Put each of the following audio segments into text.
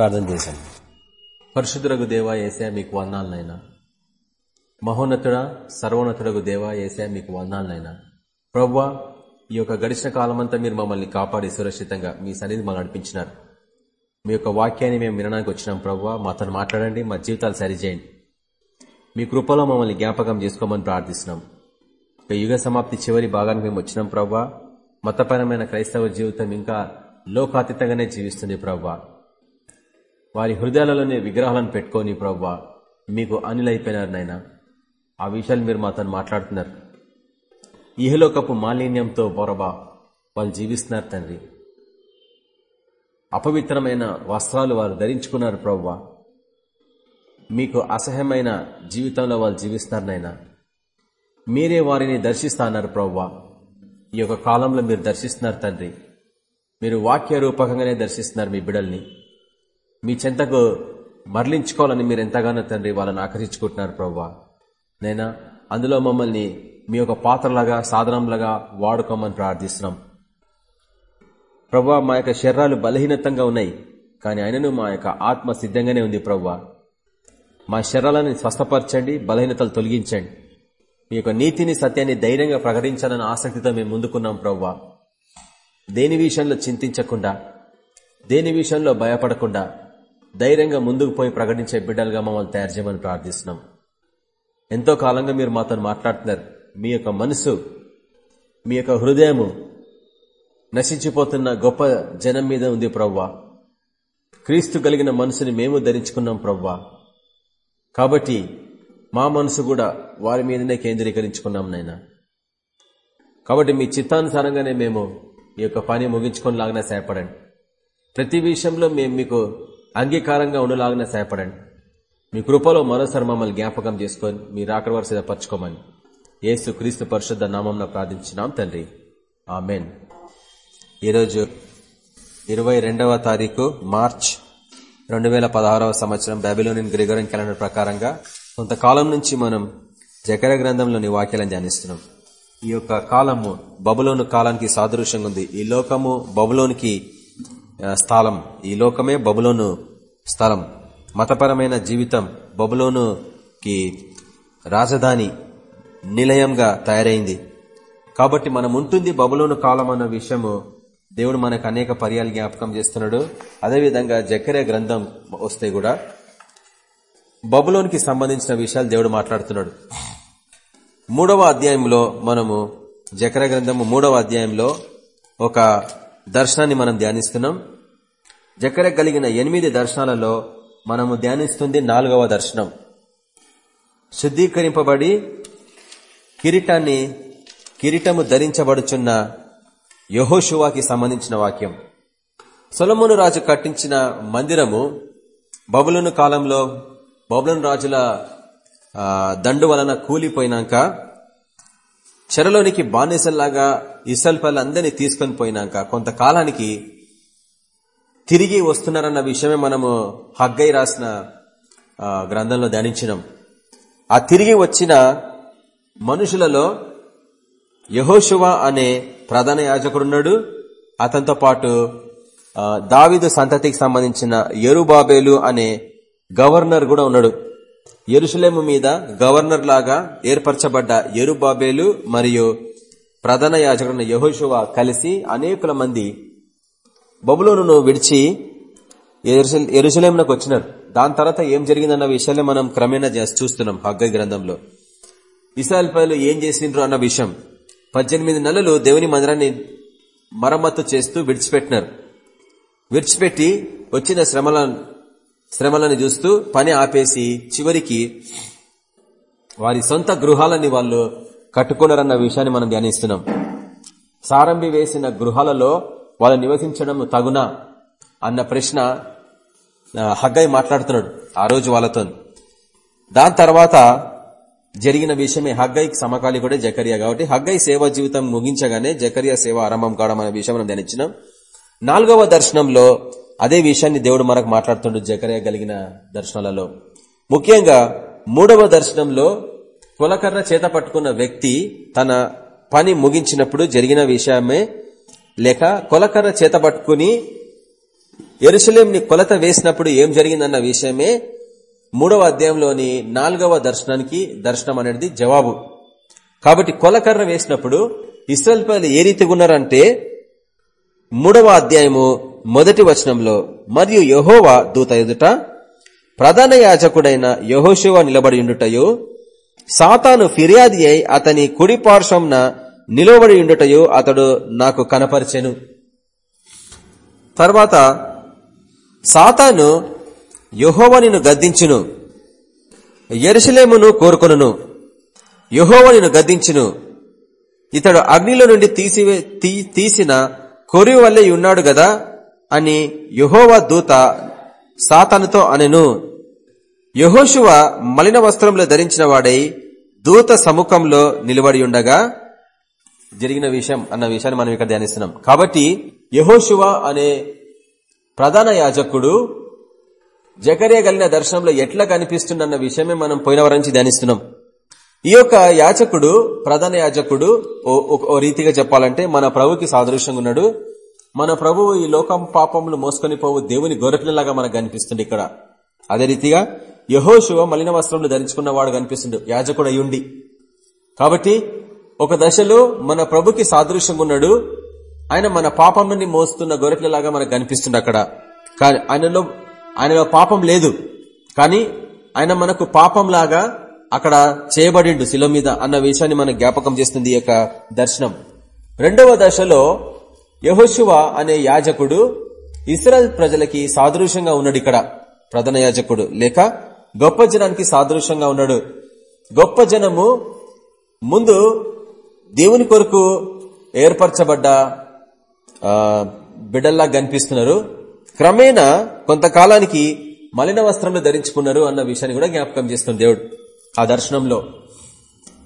ప్రార్థన చేశాం పరిశుద్ధులకు దేవా ఏసా మీకు వందాలనైనా. మహోన్నతుడ సర్వోన్నతుడగు దేవా ఏసా మీకు వందాలనైనా. ప్రవ్వా ఈ యొక్క గడిచిన కాలమంతా మీరు మమ్మల్ని కాపాడి సురక్షితంగా మీ సన్నిధి మమ్మల్ని నడిపించినారు. మీ యొక్క వాక్యాన్ని మేము వినడానికి వచ్చినాం ప్రవ్వా. మాతో మాట్లాడండి మా జీవితాలు సరిచేయండి. మీ కృపలో మమ్మల్ని జ్ఞాపకం చేసుకోమని ప్రార్థిస్తున్నాం. ఇక యుగ సమాప్తి చివరి భాగానికి మేము వచ్చినాం ప్రవ్వా. మతపరమైన క్రైస్తవ జీవితం ఇంకా లోకాతీతంగానే జీవిస్తుంది ప్రవ్వా. వారి హృదయాలలోనే విగ్రహాలను పెట్టుకొని ప్రవ్వా మీకు అనిలైపోయినారు నాయన. ఆ విషయాలు మీరు మాతో మాట్లాడుతున్నారు. ఇహలోకపు మాలిన్యంతో బొరబా వాళ్ళు జీవిస్తున్నారు తండ్రి. అపవిత్రమైన వస్త్రాలు వారు ధరించుకున్నారు ప్రవ్వా మీకు అసహ్యమైన జీవితంలో వాళ్ళు జీవిస్తున్నారు నాయన. మీరే వారిని దర్శిస్తున్నారు ప్రవ్వా ఈ యొక్క కాలంలో మీరు దర్శిస్తున్నారు తండ్రి. మీరు వాక్య రూపకంగానే దర్శిస్తున్నారు మీ బిడల్ని మీ చెంతకు మరలించుకోవాలని మీరు ఎంతగానో తండ్రి వాళ్ళని ఆకర్షించుకుంటున్నారు ప్రవ్వా. నైనా అందులో మమ్మల్ని మీ యొక్క పాత్రలాగా సాధనంలాగా వాడుకోమని ప్రార్థిస్తున్నాం. ప్రవ్వా మా యొక్క శరీరాలు బలహీనతంగా ఉన్నాయి కానీ ఆయనను మా యొక్క ఆత్మ సిద్ధంగానే ఉంది ప్రవ్వా. మా శరీరాలను స్వస్థపరచండి బలహీనతలు తొలగించండి. మీ యొక్క నీతిని సత్యాన్ని ధైర్యంగా ప్రకటించాలని ఆసక్తితో మేము ముందుకున్నాం ప్రవ్వా. దేని విషయంలో చింతించకుండా దేని విషయంలో భయపడకుండా ధైర్యంగా ముందుకు పోయి ప్రకటించే బిడ్డలుగా మమ్మల్ని తయారు చేయమని ప్రార్థిస్తున్నాం. ఎంతో కాలంగా మీరు మాతో మాట్లాడుతున్నారు. మీ యొక్క మనసు మీ యొక్క హృదయము నశించిపోతున్న గొప్ప జనం మీద ఉంది ప్రవ్వా. క్రీస్తు కలిగిన మనసుని మేము ధరించుకున్నాం ప్రవ్వా. కాబట్టి మా మనసు కూడా వారి మీదనే కేంద్రీకరించుకున్నాం నాయన. కాబట్టి మీ చిత్తానుసారంగానే మేము ఈ యొక్క పని ముగించుకునేలాగానే సహాయపడండి. ప్రతి విషయంలో మేము మీకు అంగీకారంగా ఉండలాగిన సహాయపడండి. మీ కృపలో మరోసారి మమ్మల్ని జ్ఞాపకం చేసుకొని మీ రాకడ వరుస సిద్ధపరచుకోమని యేసు క్రీస్తు పరిశుద్ధ నామంలో ప్రార్థించినాం తండ్రి. ఆమెన్. ఈరోజు ఇరవై రెండవ తారీఖు మార్చ్ రెండు వేల పదహారవ సంవత్సరం బాబిలోనియన్ గ్రిగోరియన్ క్యాలెండర్ ప్రకారంగా కొంతకాలం నుంచి మనం జకర గ్రంథంలోని వాక్యాలను ధ్యానిస్తున్నాం. ఈ యొక్క కాలము బబులోను కాలానికి సాదృశ్యంగా ఉంది. ఈ లోకము బబులోనికి స్థలం. ఈ లోకమే బబులోను స్థలం. మతపరమైన జీవితం బబులోనుకి రాజధాని నిలయంగా తయారైంది. కాబట్టి మనం ఉంటుంది బబులోను కాలం అన్న విషయము దేవుడు మనకు అనేక పర్యాలు జ్ఞాపకం చేస్తున్నాడు. అదేవిధంగా జకరే గ్రంథం వస్తే కూడా బబులోనికి సంబంధించిన విషయాలు దేవుడు మాట్లాడుతున్నాడు. మూడవ అధ్యాయంలో మనము జకర గ్రంథము మూడవ అధ్యాయంలో ఒక దర్శనాన్ని మనం ధ్యానిస్తున్నాం. జకర కలిగిన ఎనిమిది దర్శనాలలో మనము ధ్యానిస్తుంది నాలుగవ దర్శనం. శుద్ధీకరింపబడి కిరీటాన్ని కిరీటము ధరించబడుచున్న యహోశువాకి సంబంధించిన వాక్యం. సొలమును రాజు కట్టించిన మందిరము బబులను కాలంలో బబులను రాజుల దండు వలన కూలిపోయినాక చెరలోనికి బానిసల్లాగా ఇసల్పల్లందరినీ తీసుకొని పోయినాక కొంతకాలానికి తిరిగి వస్తున్నారన్న విషయమే మనము హగ్గై రాసిన గ్రంథంలో ధ్యానించినాం. ఆ తిరిగి వచ్చిన మనుషులలో యహోశువ అనే ప్రధాన యాజకుడున్నాడు. అతనితో పాటు దావిదు సంతతికి సంబంధించిన ఎరుబాబేలు అనే గవర్నర్ కూడా ఉన్నాడు. ఎరుసలేము మీద గవర్నర్ లాగా ఏర్పరచబడ్డ ఎరుబాబేలు మరియు ప్రధాన యాజకుడు యహోశువ కలిసి అనేకుల మంది బబులోను విడిచి ఎరుసలేంకు వచ్చినారు. దాని తర్వాత ఏం జరిగిందన్న విషయాన్ని మనం క్రమేణా చూస్తున్నాం హగ్గ గ్రంథంలో. ఇస్రాయల్ పైలు ఏం చేసిండ్రు అన్న విషయం. పద్దెనిమిది నెలలు దేవుని మందిరాన్ని మరమ్మతు చేస్తూ విడిచిపెట్టినారు. విడిచిపెట్టి వచ్చిన శ్రమల శ్రమలను చూస్తూ పని ఆపేసి చివరికి వారి సొంత గృహాలని వాళ్ళు కట్టుకున్నారన్న విషయాన్ని మనం ధ్యానిస్తున్నాం. సారంభి వేసిన గృహాలలో వాళ్ళు నివసించడం తగునా అన్న ప్రశ్న హగ్గై మాట్లాడుతున్నాడు ఆ రోజు వాళ్ళతో. దాని తర్వాత జరిగిన విషయమే హగ్గైకి సమకాలి కూడా జకరియా కాబట్టి హగ్గై సేవా జీవితం ముగించగానే జకరియా సేవ ఆరంభం కావడం అనే విషయం మనం ధ్యానించినాం. నాలుగవ దర్శనంలో అదే విషయాన్ని దేవుడు మనకు మాట్లాడుతుండు జకరియా కలిగిన దర్శనాలలో. ముఖ్యంగా మూడవ దర్శనంలో కులకర్ర చేత పట్టుకున్న వ్యక్తి తన పని ముగించినప్పుడు జరిగిన విషయమే లేక కొలకర్ర చేత పట్టుకుని ఎరుసలేంని కొలత వేసినప్పుడు ఏం జరిగిందన్న విషయమే మూడవ అధ్యాయంలోని నాలుగవ దర్శనానికి దర్శనం అనేది జవాబు. కాబట్టి కొలకర్ర వేసినప్పుడు ఇస్రాయల్ ప్రజలు ఏ రీతిగా ఉన్నారంటే మూడవ అధ్యాయము మొదటి వచనంలో మరియు యహోవా దూత ఎదుట ప్రధాన యాజకుడైన యహోశివ నిలబడి ఉండుటయో సాతాను ఫిర్యాది అయి అతని కుడి పార్శ్వంన నిలవబడి ఉండటయు అతడు నాకు కనపరిచెను. తర్వాత సాతాను యహోవ నిన్ను గద్దించును. ఎరుసలేమును కోరుకొనును. యహోవ నిన్ను గద్దించును. ఇతడు అగ్నిలో నుండి తీసివే తీసిన కొరి వల్లే ఉన్నాడు గదా అని యహోవ దూత సాతానుతో అనెను. యహోశువ మలిన వస్త్రంలో ధరించిన వాడై దూత సముఖంలో నిలబడి ఉండగా జరిగిన విషయం అన్న విషయాన్ని మనం ఇక్కడ ధ్యానిస్తున్నాం. కాబట్టి యహోశివ అనే ప్రధాన యాజకుడు జకర్య కలిగిన దర్శనంలో ఎట్లా కనిపిస్తుందన్న విషయమే మనం పోయిన వారి నుంచి ధ్యానిస్తున్నాం. ఈ యొక్క యాచకుడు ప్రధాన యాజకుడు ఓ రీతిగా చెప్పాలంటే మన ప్రభుకి సాదృశ్యంగా ఉన్నాడు. మన ప్రభువు ఈ లోకం పాపములు మోసుకొని పోవు దేవుని గొరపిల్లలాగా మనకు కనిపిస్తుంది ఇక్కడ. అదే రీతిగా యహోశువ మలిన వస్త్రములు ధరించుకున్న వాడు కనిపిస్తుండు యాజకుడు అయ్యుండి కాబట్టి ఒక దశలో మన ప్రభుకి సాదృశ్యంగా ఉన్నాడు. ఆయన మన పాపం నుండి మోస్తున్న గొరపిల్లలాగా మనకు కనిపిస్తుంది అక్కడ. కానీ ఆయనలో ఆయనలో పాపం లేదు. కానీ ఆయన మనకు పాపంలాగా అక్కడ చేయబడిండు శిల మీద అన్న విషయాన్ని మనకు జ్ఞాపకం చేస్తుంది ఈ యొక్క దర్శనం. రెండవ దశలో యహోశివ అనే యాజకుడు ఇస్రాయల్ ప్రజలకి సాదృశ్యంగా ఉన్నాడు ఇక్కడ. ప్రధాన యాజకుడు. లేక గొప్ప జనానికి సాదృశ్యంగా ఉన్నాడు. గొప్ప జనము ముందు దేవుని కొరకు ఏర్పరచబడ్డ బిడ్డల్లా కనిపిస్తున్నారు. క్రమేణా కొంతకాలానికి మలిన వస్త్రంలో ధరించుకున్నారు అన్న విషయాన్ని కూడా జ్ఞాపకం చేస్తుంది దేవుడు ఆ దర్శనంలో.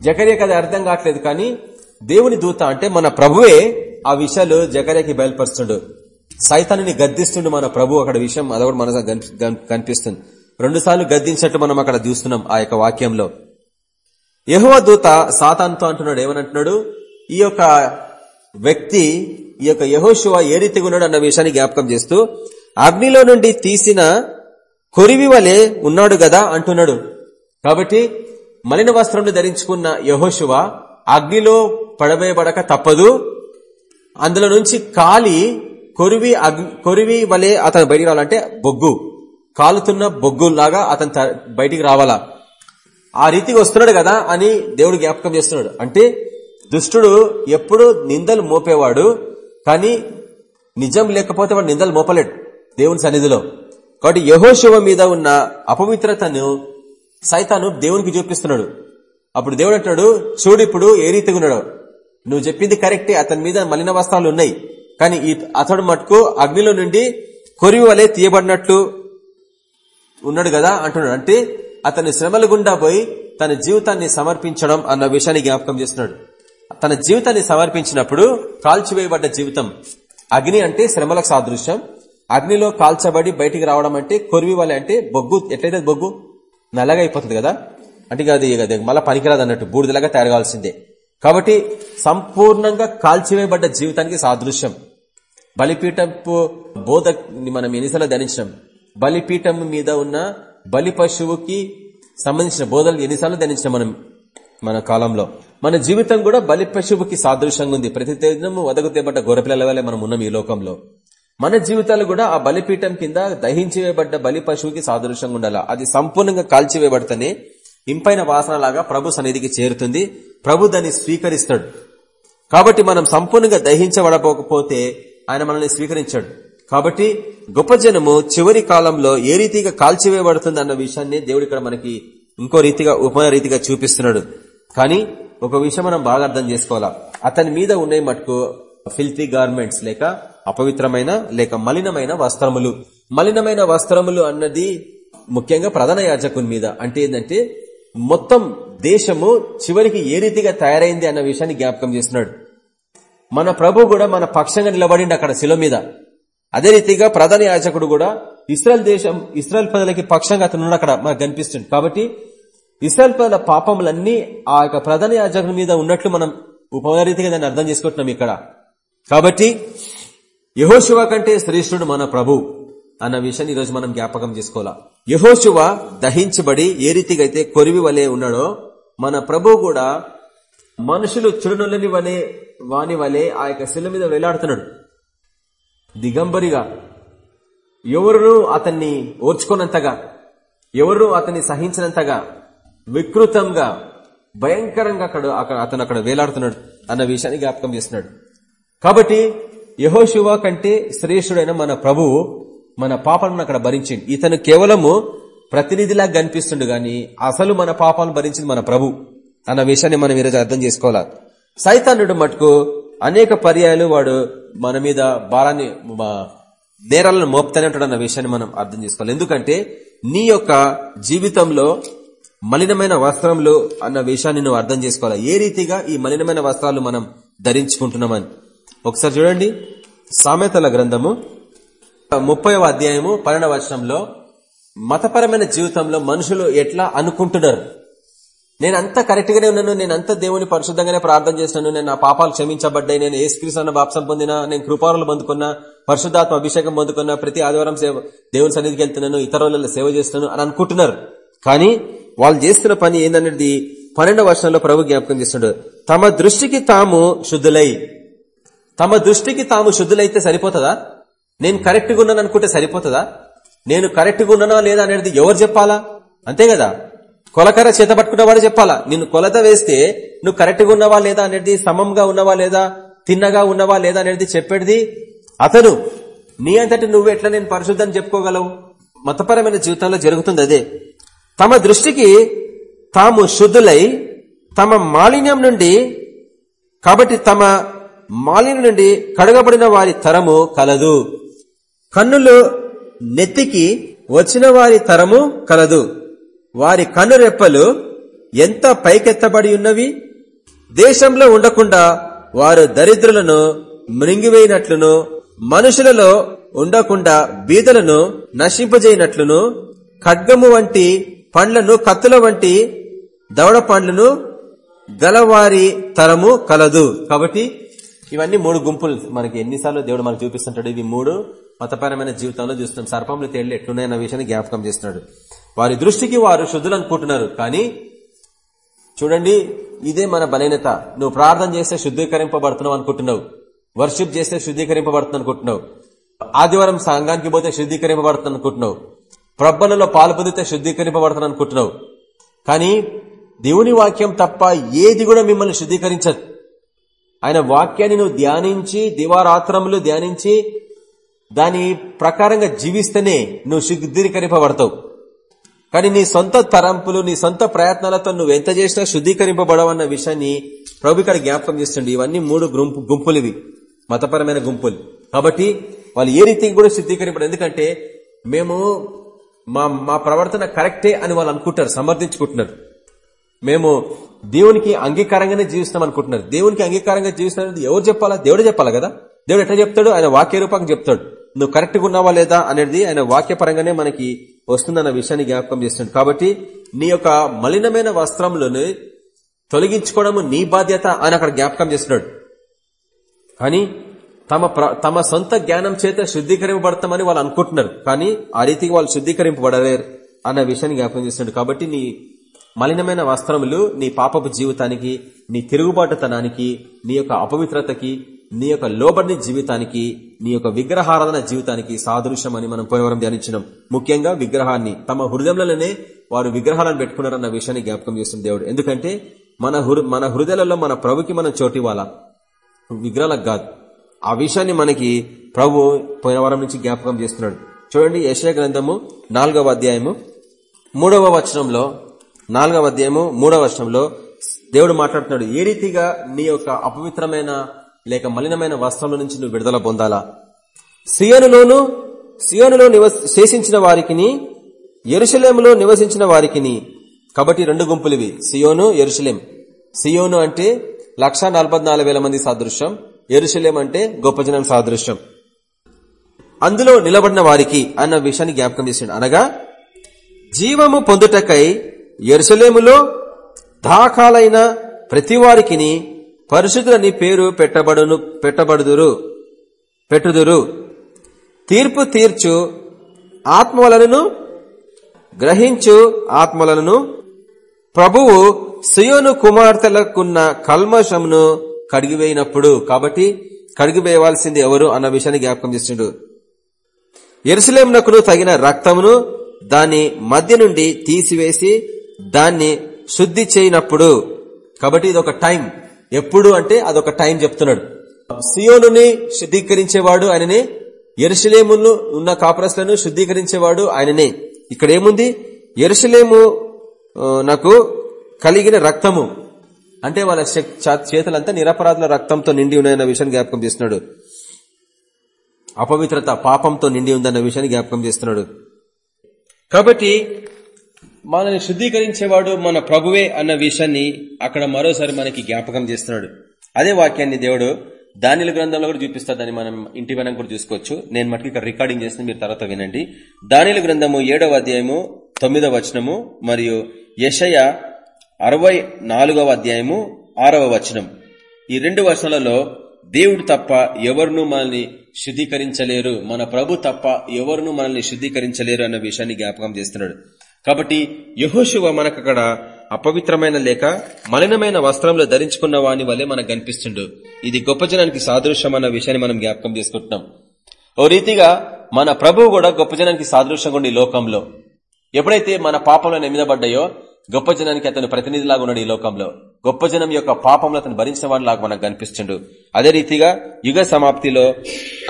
జకర్యకి అది అర్థం కావట్లేదు కానీ దేవుని దూత అంటే మన ప్రభువే ఆ విషయాలు జకర్యకి బయలుపరుస్తుండు. సైతాన్ని గద్దిస్తుండు మన ప్రభు అక్కడ విషయం అదొకటి మన కనిపిస్తుంది. రెండు సార్లు గద్దించినట్టు మనం అక్కడ చూస్తున్నాం ఆ యొక్క వాక్యంలో. యహువ దూత సాతాన్తో అంటున్నాడు ఏమనంటున్నాడు? ఈ యొక్క వ్యక్తి ఈ యొక్క యహోశివ ఏ రీతిగా ఉన్నాడు అన్న విషయాన్ని జ్ఞాపకం చేస్తూ అగ్నిలో నుండి తీసిన కొరివి వలె ఉన్నాడు గదా అంటున్నాడు. కాబట్టి మలిన వస్త్రం ధరించుకున్న యహోశివ అగ్నిలో పడవేయబడక తప్పదు. అందులో నుంచి కాలి కొరివి కొరివి వలె అతను బయటికి రావాలంటే బొగ్గు కాలుతున్న బొగ్గులాగా అతను బయటికి రావాలా? ఆ రీతికి వస్తున్నాడు కదా అని దేవుడు జ్ఞాపకం చేస్తున్నాడు. అంటే దుష్టుడు ఎప్పుడు నిందలు మోపేవాడు కానీ నిజం లేకపోతే వాడు నిందలు మోపలేడు దేవుని సన్నిధిలో. కాబట్టి యహోశివ మీద ఉన్న అపవిత్రతను సైతాను దేవునికి చూపిస్తున్నాడు. అప్పుడు దేవుడు అంటున్నాడు చూడు ఇప్పుడు ఏ రీతిగా ఉన్నాడు. నువ్వు చెప్పింది కరెక్టే అతని మీద మలిన వస్త్రాలు ఉన్నాయి. కానీ అతడు మటుకు అగ్నిలో నుండి కొరివి వలె తీయబడినట్లు ఉన్నాడు కదా అంటున్నాడు. అంటే అతని శ్రమల గుండా పోయి తన జీవితాన్ని సమర్పించడం అన్న విషయాన్ని జ్ఞాపకం చేస్తున్నాడు. తన జీవితాన్ని సమర్పించినప్పుడు కాల్చివేయబడ్డ జీవితం. అగ్ని అంటే శ్రమలకు సాదృశ్యం. అగ్నిలో కాల్చబడి బయటికి రావడం అంటే కొరివి వలె అంటే బొగ్గు. ఎట్లయితే బొగ్గు? నల్లగా అయిపోతుంది కదా? అంటే అది మళ్ళీ పనికిరాదు అన్నట్టు. బూడిదలాగా తయారు కావాల్సిందే. కాబట్టి సంపూర్ణంగా కాల్చివేయబడ్డ జీవితానికి సాదృశ్యం. బలిపీఠపు బోధ మనం ఎన్నిసార్లు ధరించినాం బలిపీఠం మీద ఉన్న బలి పశువుకి సంబంధించిన బోధలు ఎన్నిసార్లు ధ్యానించిన మనం మన కాలంలో. మన జీవితం కూడా బలి పశువుకి సాదృశ్యంగా ఉంది. ప్రతి దినము వదగుతేబడ్డ గొర్రెపిల్లల వల్లే మనం ఉన్నాం ఈ లోకంలో. మన జీవితాలు కూడా ఆ బలిపీఠం కింద దహించివేయబడ్డ బలి పశువుకి సాదృశ్యంగా ఉండాలి? అది సంపూర్ణంగా కాల్చివేయబడితేనే ఇంపైన వాసనలాగా ప్రభు సన్నిధికి చేరుతుంది. ప్రభు దాన్ని స్వీకరిస్తాడు. కాబట్టి మనం సంపూర్ణంగా దహించబడకపోతే ఆయన మనల్ని స్వీకరించాడు. కాబట్టి గొప్ప జనము చివరి కాలంలో ఏ రీతిగా కాల్చివేయబడుతుంది అన్న విషయాన్ని దేవుడు ఇక్కడ మనకి ఇంకో రీతిగా ఉప రీతిగా చూపిస్తున్నాడు. కానీ ఒక విషయం మనం బాగా అర్థం చేసుకోవాలా? అతని మీద ఉన్నాయి మటుకు ఫిల్తీ గార్మెంట్స్ లేక అపవిత్రమైన లేక మలినమైన వస్త్రములు. మలినమైన వస్త్రములు అన్నది ముఖ్యంగా ప్రధాన యాజకుని మీద. అంటే ఏంటంటే మొత్తం దేశము చివరికి ఏ రీతిగా తయారైంది అన్న విషయాన్ని జ్ఞాపకం చేస్తున్నాడు. మన ప్రభు కూడా మన పక్షంగా నిలబడిండి అక్కడ శిల మీద. అదే రీతిగా ప్రధాన యాచకుడు కూడా ఇస్రాయల్ దేశం ఇస్రాయల్ ప్రజలకి పక్షంగా అతను అక్కడ మనకు కనిపిస్తుంది కాబట్టి ఇస్రాయల్ ప్రజల పాపములన్నీ ఆ యొక్క ప్రధాన యాజకుని మీద ఉన్నట్లు మనం ఉపవరీతిగా దాన్ని అర్థం చేసుకుంటున్నాం ఇక్కడ. కాబట్టి యహోశివ కంటే శ్రేష్ఠుడు మన ప్రభు అన్న విషయాన్ని ఈరోజు మనం జ్ఞాపకం చేసుకోవాలా. యహోశివ దహించబడి ఏ రీతిగా అయితే కొరివి వలె ఉన్నాడో మన ప్రభు కూడా మనుషులు చుడునొల్లని వలె వాని వలె ఆ యొక్క శిల మీద వేలాడుతున్నాడు. దిగంబరిగా. ఎవరు అతన్ని ఓర్చుకున్నంతగా ఎవరు అతన్ని సహించినంతగా వికృతంగా భయంకరంగా అక్కడ అక్కడ అతను అక్కడ వేలాడుతున్నాడు అన్న విషయాన్ని జ్ఞాపకం చేస్తున్నాడు. కాబట్టి యహోశివ కంటే శ్రేష్ఠుడైన మన ప్రభువు మన పాపాలను అక్కడ భరించింది ఇతను కేవలము ప్రతినిధిలా కనిపిస్తుండు గాని అసలు మన పాపాలను భరించింది మన ప్రభు అన్న విషయాన్ని మనం ఈరోజు అర్థం చేసుకోవాలి? సైతానుడు మటుకు అనేక పర్యాయాలు వాడు మన మీద భారాన్ని నేరాలను మోపుతానే ఉంటాడు అన్న విషయాన్ని మనం అర్థం చేసుకోవాలి. ఎందుకంటే నీ యొక్క జీవితంలో మలినమైన వస్త్రములు అన్న విషయాన్ని నువ్వు అర్థం చేసుకోవాలి. ఏ రీతిగా ఈ మలినమైన వస్త్రాలు మనం ధరించుకుంటున్నామని. ఒకసారి చూడండి. సామెతల గ్రంథము ముప్పై అధ్యాయము పన్నెండవ వచనంలో మతపరమైన జీవితంలో మనుషులు ఎట్లా అనుకుంటున్నారు? నేను కరెక్ట్గానే ఉన్నాను నేను అంత దేవుని పరిశుద్ధంగానే ప్రార్థన చేస్తున్నాను నేను నా పాపాలు క్షమించబడ్డాయి నేను ఏసుక్రీస్తున్న బాప్సం పొందిన నేను కృపారులు పొందుకున్నా పరిశుద్ధాత్మ అభిషేకం పొందుకున్నా ప్రతి ఆదివారం సేవ దేవుని సన్నిధికి వెళ్తున్నాను ఇతరులలో సేవ చేస్తున్నాను అని అనుకుంటున్నారు. కానీ వాళ్ళు చేస్తున్న పని ఏందనేది పన్నెండవ వర్షంలో ప్రభు జ్ఞాపకం చేస్తున్నాడు. తమ దృష్టికి తాము శుద్ధులై తమ దృష్టికి తాము శుద్ధులైతే సరిపోతుందా? నేను కరెక్ట్గా ఉన్నాను అనుకుంటే సరిపోతుందా? నేను కరెక్ట్గా ఉన్నానా లేదా అనేది ఎవరు చెప్పాలా? అంతే కదా? కొలకర చేత పట్టుకున్నవాడు చెప్పాలా? నిన్ను కొలత వేస్తే నువ్వు కరెక్ట్గా ఉన్నవా లేదా అనేది సమంగా ఉన్నవా లేదా తిన్నగా ఉన్నవా లేదా అనేది చెప్పేది అతను. నీ అంతటి నువ్వు ఎట్లా నేను పరిశుద్ధం చెప్పుకోగలవు? మతపరమైన జీవితంలో జరుగుతుంది అదే. తమ దృష్టికి తాము శుద్ధులై తమ మాలిన్యం నుండి కాబట్టి తమ మాలిన్యం నుండి కడగబడిన వారి తరము కలదు. కన్నులు నెత్తికి వచ్చిన వారి తరము కలదు. వారి కన్ను రెప్పలు ఎంత పైకెత్తబడి ఉన్నవి? దేశంలో ఉండకుండా వారు దరిద్రులను మృంగివేయినట్లును మనుషులలో ఉండకుండా బీదలను నశింపజేయనట్లును ఖడ్గము వంటి పండ్లను కత్తుల వంటి దవడ పండ్లను గలవారి తరము కలదు. కాబట్టి ఇవన్నీ మూడు గుంపులు. మనకి ఎన్నిసార్లు దేవుడు మనకు చూపిస్తుంటాడు. ఇవి మూడు మతపరమైన జీవితంలో చూస్తున్నాం. సర్పంలో తేళ్ళు ఎట్లున్నాయన్న విషయాన్ని జ్ఞాపకం చేస్తున్నాడు. వారి దృష్టికి వారు శుద్ధులు అనుకుంటున్నారు కానీ చూడండి ఇదే మన బలహీనత. నువ్వు ప్రార్థన చేస్తే శుద్ధీకరింపబడుతున్నావు అనుకుంటున్నావు. వర్షిప్ చేస్తే శుద్ధీకరింపబడుతుంది అనుకుంటున్నావు. ఆదివారం సంఘానికి పోతే శుద్ధీకరింపబడుతుంది అనుకుంటున్నావు. ప్రబ్బలలో పాలు పొందితే శుద్ధీకరింపబడుతుంది అనుకుంటున్నావు. కానీ దేవుని వాక్యం తప్ప ఏది కూడా మిమ్మల్ని శుద్ధీకరించదు. ఆయన వాక్యాన్ని నువ్వు ధ్యానించి దివారాత్రములు ధ్యానించి దాని ప్రకారంగా జీవిస్తేనే నువ్వు శుద్ధీకరింపబడతావు. కానీ నీ సొంత తరంపులు నీ సొంత ప్రయత్నాలతో నువ్వు ఎంత చేసినా శుద్ధీకరింపబడవన్న విషయాన్ని ప్రభు ఇక్కడ జ్ఞాపకం చేస్తుండే. ఇవన్నీ మూడు గుంపులు ఇవి మతపరమైన గుంపులు. కాబట్టి వాళ్ళు ఏ రీతికి కూడా శుద్ధీకరింపడం ఎందుకంటే మేము మా మా ప్రవర్తన కరెక్టే అని వాళ్ళు అనుకుంటారు సమర్థించుకుంటున్నారు. మేము దేవునికి అంగీకారంగానే జీవిస్తాం అనుకుంటున్నారు. దేవునికి అంగీకారంగా జీవిస్తాం ఎవరు చెప్పాలా? దేవుడు చెప్పాలా కదా? దేవుడు ఎట్లా చెప్తాడు? ఆయన వాక్య రూపంగా చెప్తాడు. నువ్వు కరెక్ట్గా ఉన్నావా లేదా అనేది ఆయన వాక్యపరంగానే మనకి వస్తుందన్న విషయాన్ని జ్ఞాపకం చేస్తున్నాడు. కాబట్టి నీ యొక్క మలినమైన వస్త్రములను తొలగించుకోవడము నీ బాధ్యత అని అక్కడ జ్ఞాపకం చేస్తున్నాడు. కానీ తమ తమ సొంత జ్ఞానం చేత శుద్ధీకరింపబడతామని వాళ్ళు అనుకుంటున్నారు. కానీ ఆ రీతికి వాళ్ళు శుద్ధీకరింపబడలేరు అన్న విషయాన్ని జ్ఞాపకం చేస్తున్నాడు. కాబట్టి నీ మలినమైన వస్త్రములు నీ పాపపు జీవితానికి నీ తిరుగుబాటుతనానికి నీ యొక్క అపవిత్రతకి నీ యొక్క లోబడిని జీవితానికి నీ యొక్క విగ్రహారాధన జీవితానికి సాదృశ్యం అని మనం పోయవరం ధ్యానించినాం. ముఖ్యంగా విగ్రహాన్ని తమ హృదయంలోనే వారు విగ్రహాలను పెట్టుకున్నారన్న విషయాన్ని జ్ఞాపకం చేస్తుంది దేవుడు. ఎందుకంటే మన మన హృదయాలలో మన ప్రభుకి మనం చోటివాలా విగ్రహాలకు కాదు. ఆ విషయాన్ని మనకి ప్రభు పోయిన వారం నుంచి జ్ఞాపకం చేస్తున్నాడు. చూడండి యశయ గ్రంథము నాలుగవ అధ్యాయము మూడవ వచనంలో నాలుగవ అధ్యాయము మూడవ వచనంలో దేవుడు మాట్లాడుతున్నాడు. ఏ రీతిగా నీ యొక్క అపవిత్రమైన లేక మలినమైన వస్త్రంలో నుంచి నువ్వు విడుదల పొందాలా? సియోనులోను సియోనులో శేషించిన వారికి ఎరుశలేములో నివసించిన వారికి కాబట్టి రెండు గుంపులువి. సియోను ఎరుశలేం సియోను అంటే లక్ష మంది సాదృశ్యం. ఎరుశలేం అంటే గొప్ప జనం సాదృశ్యం. అందులో నిలబడిన వారికి అన్న విషయాన్ని జ్ఞాపకం చేసిండు. అనగా జీవము పొందుటకై ఎరుసలేములో దాఖాలైన ప్రతి వారికి పరిశుద్ధులని పేరు పెట్టబడును పెట్టబడుదురు. పెట్టుదురు. తీర్పు తీర్చు ఆత్మలను గ్రహించు ఆత్మలను ప్రభువు సుయోను కుమార్తెలకున్న కల్మషమును కడిగివేయినప్పుడు కాబట్టి కడిగివేయవలసింది ఎవరు అన్న విషయాన్ని జ్ఞాపకం చేసిండు. ఎరుసలేమునకును తగిన రక్తమును దాని మధ్య నుండి తీసివేసి దాన్ని శుద్ధి చేయనప్పుడు కాబట్టి ఇది ఒక టైం. ఎప్పుడు అంటే అదొక టైం చెప్తున్నాడు. సియోనుని శుద్ధీకరించేవాడు ఆయననే ఎరుసలేమును ఉన్న కాపరస్లను శుద్ధీకరించేవాడు ఆయననే. ఇక్కడ ఏముంది? ఎరుసలేము నాకు కలిగిన రక్తము. అంటే వాళ్ళ చేతులంతా నిరపరాధుల రక్తంతో నిండి ఉన్నాయన్న విషయాన్ని జ్ఞాపకం చేస్తున్నాడు. అపవిత్రత పాపంతో నిండి ఉందన్న విషయాన్ని జ్ఞాపకం చేస్తున్నాడు. కాబట్టి మనల్ని శుద్ధీకరించేవాడు మన ప్రభువే అన్న విషయాన్ని అక్కడ మరోసారి మనకి జ్ఞాపకం చేస్తున్నాడు. అదే వాక్యాన్ని దేవుడు దానిల గ్రంథంలో కూడా చూపిస్తాడని మనం ఇంటి వెనక కూడా చూసుకోవచ్చు. నేను మటుకు ఇక్కడ రికార్డింగ్ చేసిన మీరు తర్వాత వినండి. దానిల గ్రంథము ఏడవ అధ్యాయము తొమ్మిదవ వచనము మరియు యషయ అరవై నాలుగవ అధ్యాయము ఆరవ వచనం. ఈ రెండు వచనాలలో దేవుడు తప్ప ఎవరును మనల్ని శుద్ధీకరించలేరు. మన ప్రభు తప్ప ఎవరును మనల్ని శుద్ధీకరించలేరు అన్న విషయాన్ని జ్ఞాపకం చేస్తున్నాడు. కాబట్టి యహోశివ మనకక్కడ అపవిత్రమైన లేక మలినమైన వస్త్రంలో ధరించుకున్న వాని వల్లే మనకు కనిపిస్తుండు. ఇది గొప్ప జనానికి సాదృశ్యం అన్న విషయాన్ని మనం జ్ఞాపకం చేసుకుంటున్నాం. ఓ రీతిగా మన ప్రభువు కూడా గొప్ప జనానికి సాదృశ్యంగా ఉండి లోకంలో. ఎప్పుడైతే మన పాపంలో నెమ్మిదబడ్డాయో గొప్ప జనానికి అతను ప్రతినిధిలాగా ఉన్నాడు ఈ లోకంలో. గొప్ప జనం యొక్క పాపంలో అతను భరించిన వాడిలాగా మనకు కనిపిస్తుండు. అదే రీతిగా యుగ సమాప్తిలో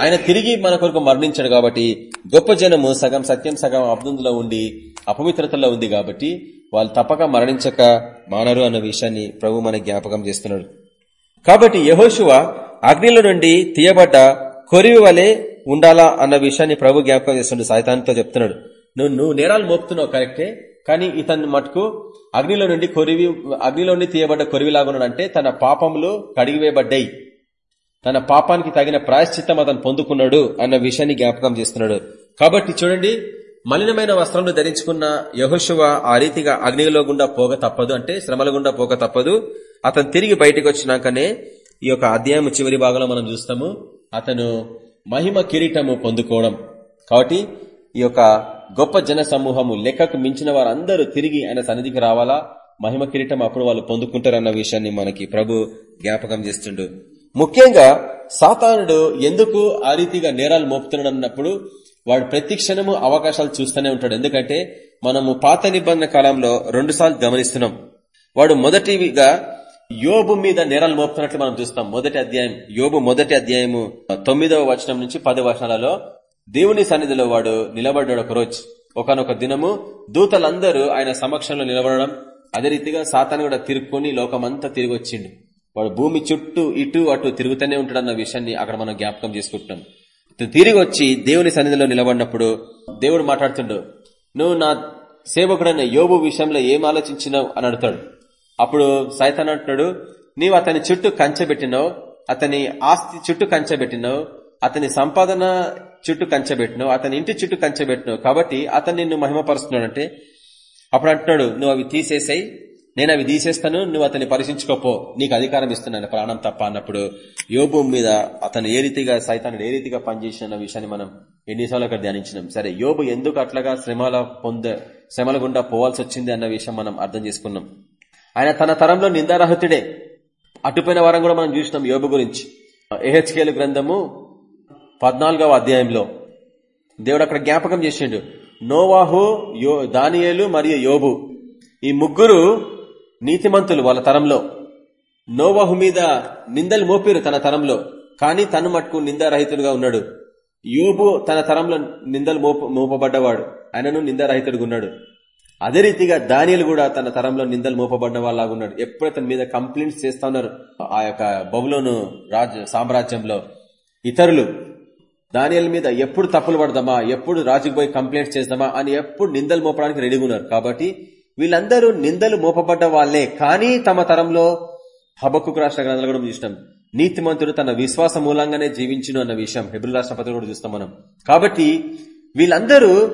ఆయన తిరిగి మన కొరకు మరణించాడు కాబట్టి గొప్ప జనము సగం సత్యం సగం అబ్దులో ఉండి అపవిత్రతలో ఉంది కాబట్టి వాళ్ళు తప్పక మరణించక మానరు అన్న విషయాన్ని ప్రభు మన జ్ఞాపకం చేస్తున్నాడు. కాబట్టి యహోశువ అగ్నిలో నుండి తీయబడ్డ కొరివి వలె ఉండాలా అన్న విషయాన్ని ప్రభు జ్ఞాపకం చేస్తున్నాడు సాయితాన్తో చెప్తున్నాడు. నువ్వు నువ్వు నేరాలు మోపుతున్నావు కరెక్టే. కానీ ఇతన్ని మటుకు అగ్నిలో నుండి కొరివి అగ్నిలో నుండి తీయబడ్డ కొరివిలాగున్నాడంటే తన పాపములు కడిగివేయబడ్డాయి. తన పాపానికి తగిన ప్రాయశ్చిత్తం అతను పొందుకున్నాడు అన్న విషయాన్ని జ్ఞాపకం చేస్తున్నాడు. కాబట్టి చూడండి మలినమైన వస్త్రంలో ధరించుకున్న యహోశివ ఆ రీతిగా అగ్నిలో గుండా పోగ తప్పదు అంటే శ్రమల గుండా పోగ తప్పదు. అతను తిరిగి బయటకు వచ్చినాకనే ఈ యొక్క అధ్యాయం చివరి భాగంలో మనం చూస్తాము. అతను మహిమ కిరీటము పొందుకోవడం. కాబట్టి ఈ యొక్క గొప్ప జన సమూహము లెక్కకు మించిన వారందరూ తిరిగి ఆయన సన్నిధికి రావాలా? మహిమ కిరీటం అప్పుడు వాళ్ళు పొందుకుంటారన్న విషయాన్ని మనకి ప్రభు జ్ఞాపకం చేస్తుండు. ముఖ్యంగా సాతానుడు ఎందుకు ఆ రీతిగా నేరాలు మోపుతున్నాడు అన్నప్పుడు వాడు ప్రతి క్షణము అవకాశాలు చూస్తూనే ఉంటాడు. ఎందుకంటే మనము పాత నిబంధన కాలంలో రెండు సార్లు గమనిస్తున్నాం. వాడు మొదటిగా యోబు మీద నేరాలు మోపుతున్నట్లు మనం చూస్తాం. మొదటి అధ్యాయం యోబు మొదటి అధ్యాయము తొమ్మిదవ వచనం నుంచి పది వచనాలలో దేవుని సన్నిధిలో వాడు నిలబడ్డాడు ఒక రోజు. ఒకనొక దినము దూతలందరూ ఆయన సమక్షంలో నిలబడడం అదే రీతిగా సాతాను కూడా తిరుక్కొని లోకమంతా తిరిగి వచ్చిండు వాడు భూమి చుట్టూ ఇటు అటు తిరుగుతూనే ఉంటాడన్న విషయాన్ని అక్కడ మనం జ్ఞాపకం చేసుకుంటున్నాం. తిరిగి వచ్చి దేవుని సన్నిధిలో నిలబడినప్పుడు దేవుడు మాట్లాడుతుండు నువ్వు నా సేవకుడైన యోబు విషయంలో ఏం ఆలోచించినావు? అని అడుగుతాడు. అప్పుడు సైతాన్ అంటున్నాడు నీవు అతని చుట్టూ కంచెబెట్టినావు అతని ఆస్తి చుట్టూ కంచెబెట్టినావు అతని సంపాదన చుట్టూ కంచెబెట్టినావు అతని ఇంటి చుట్టూ కంచెబెట్టినావు కాబట్టి అతను నిన్ను మహిమపరుస్తున్నాడు అంటే అప్పుడు అంటున్నాడు నువ్వు అవి తీసేసాయి నేను అవి తీసేస్తాను నువ్వు అతన్ని పరీక్షించుకోపో నీకు అధికారం ఇస్తున్నాను ప్రాణం తప్ప అన్నప్పుడు యోబు మీద అతను ఏ రీతిగా సైతాన్ని ఏ రీతిగా పనిచేసిన విషయాన్ని మనం ఎన్నిసార్లు అక్కడ ధ్యానించినాం. సరే యోబు ఎందుకు అట్లాగా శ్రమల పొంద శ్రమల గుండా పోవాల్సి వచ్చింది అన్న విషయం మనం అర్థం చేసుకున్నాం. ఆయన తన తరంలో నిందారహితుడే. అటుపోయిన వారం కూడా మనం చూసినాం యోబు గురించి. ఏహెచ్కేలు గ్రంథము పద్నాలుగవ అధ్యాయంలో. దేవుడు అక్కడ జ్ఞాపకం చేసిండు. నోవాహు యో దానియేలు మరియు యోబు. ఈ ముగ్గురు నీతిమంతులు వాళ్ళ తరంలో. నోవాహు మీద నిందలు మోపిరు తన తరంలో. కానీ తను మట్టుకు నిందారహితుడుగా ఉన్నాడు. యోబు తన తరంలో నిందలు మోప మోపబడ్డవాడు. ఆయనను నిందారహితుడుగా ఉన్నాడు అదే రీతిగా దానియలు కూడా తన తరంలో నిందలు మోపబడిన వాళ్ళగా ఉన్నాడు ఎప్పుడు అతని మీద కంప్లైంట్స్ చేస్తా ఉన్నారు. ఆ యొక్క బబులోను రాజ సామ్రాజ్యంలో. ఇతరులు దానియల మీద ఎప్పుడు తప్పులు పడదామా ఎప్పుడు రాజుకు పోయి కంప్లైంట్స్ చేద్దామా అని ఎప్పుడు నిందలు మోపడానికి రెడీగా ఉన్నారు. కాబట్టి వీళ్ళందరూ నిందలు మోపబడ్డ వాళ్ళే కానీ తమ తరంలో హబక్కు రాష్ట్ర గ్రంథాలు కూడా చూసినాం. నీతిమంతుడు తన విశ్వాస మూలంగానే జీవించును అన్న విషయం హెబ్రిల్ రాష్ట్రపతి కూడా చూస్తాం మనం. కాబట్టి వీళ్ళందరూ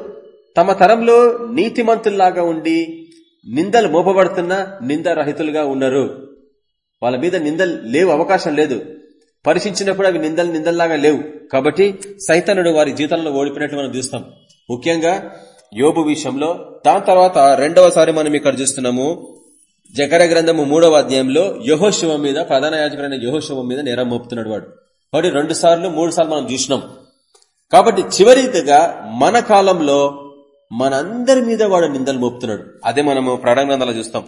తమ తరంలో నీతిమంతుల్లాగా ఉండి నిందలు మోపబడుతున్న నిందరహితులుగా ఉన్నారు వాళ్ళ మీద నిందలు లేవు అవకాశం లేదు. పరీక్షించినప్పుడు అవి నిందలు నిందల్లాగా లేవు. కాబట్టి సైతనుడు వారి జీవితంలో ఓడిపోయినట్లు మనం చూస్తాం. ముఖ్యంగా యోబు విషయంలో దాని తర్వాత రెండవసారి మనం ఇక్కడ చూస్తున్నాము జకర గ్రంథము మూడవ అధ్యాయంలో యహోశివ మీద ప్రధాన యాజకుడైన యహోశివ మీద నేరం మోపుతున్నాడు వాడు. కాబట్టి రెండు సార్లు మూడు సార్లు మనం చూసినాం. కాబట్టి చివరిగా మన కాలంలో మనందరి మీద వాడు నిందలు మోపుతున్నాడు. అదే మనము ప్రకటన గ్రంథాలు చూస్తాం.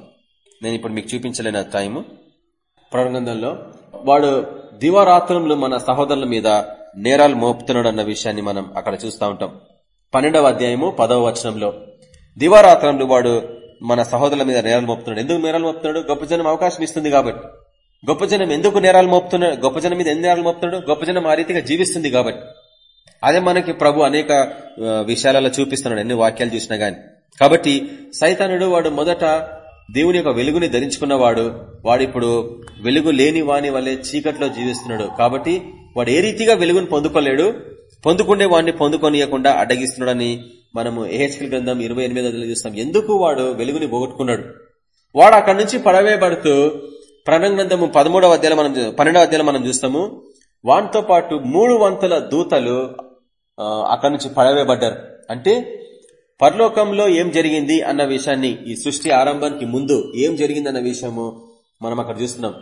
నేను ఇప్పుడు మీకు చూపించలేని టైము. ప్రకటన వాడు దివారాత్రంలో మన సహోదరుల మీద నేరాలు మోపుతున్నాడు అన్న విషయాన్ని మనం అక్కడ చూస్తూ ఉంటాం. పన్నెండవ అధ్యాయము పదవ వచనంలో దివారాత్రంలో వాడు మన సహోదరుల మీద నేరాలు మోపుతున్నాడు. ఎందుకు నేరాలు మోపుతున్నాడు? గొప్ప జనం అవకాశం ఇస్తుంది కాబట్టి. గొప్ప జనం ఎందుకు నేరాలు మోపుతున్నాడు గొప్ప జనం మీద ఎన్ని నేరాలు మోపుతున్నాడు? గొప్ప జనం ఆ రీతిగా జీవిస్తుంది కాబట్టి. అదే మనకి ప్రభు అనేక విషయాలలో చూపిస్తున్నాడు ఎన్ని వాక్యాలు చూసినా గాని. కాబట్టి సైతానుడు వాడు మొదట దేవుని యొక్క వెలుగుని ధరించుకున్నవాడు. వాడిప్పుడు వెలుగు లేని వాని వల్లే చీకట్లో జీవిస్తున్నాడు. కాబట్టి వాడు ఏ రీతిగా వెలుగును పొందుకోలేడు? పొందుకుండే వాడిని పొందుకొనియకుండా అడ్డగిస్తున్నాడని మనము ఏహెచ్కల్ గ్రంథం ఇరవై ఎనిమిది చూస్తాం. ఎందుకు వాడు వెలుగుని పోగొట్టుకున్నాడు? వాడు అక్కడి నుంచి పడవేయబడుతూ ప్రణ గ్రంథము పదమూడవ అధ్యాయం మనం చూ- పన్నెండవ అధ్యాయం మనం చూస్తాము. వాటితో పాటు మూడు వంతుల దూతలు అక్కడి నుంచి పడవేయబడ్డారు. అంటే పరలోకంలో ఏం జరిగింది అన్న విషయాన్ని ఈ సృష్టి ఆరంభానికి ముందు ఏం జరిగింది అన్న విషయము మనం అక్కడ చూస్తున్నాం.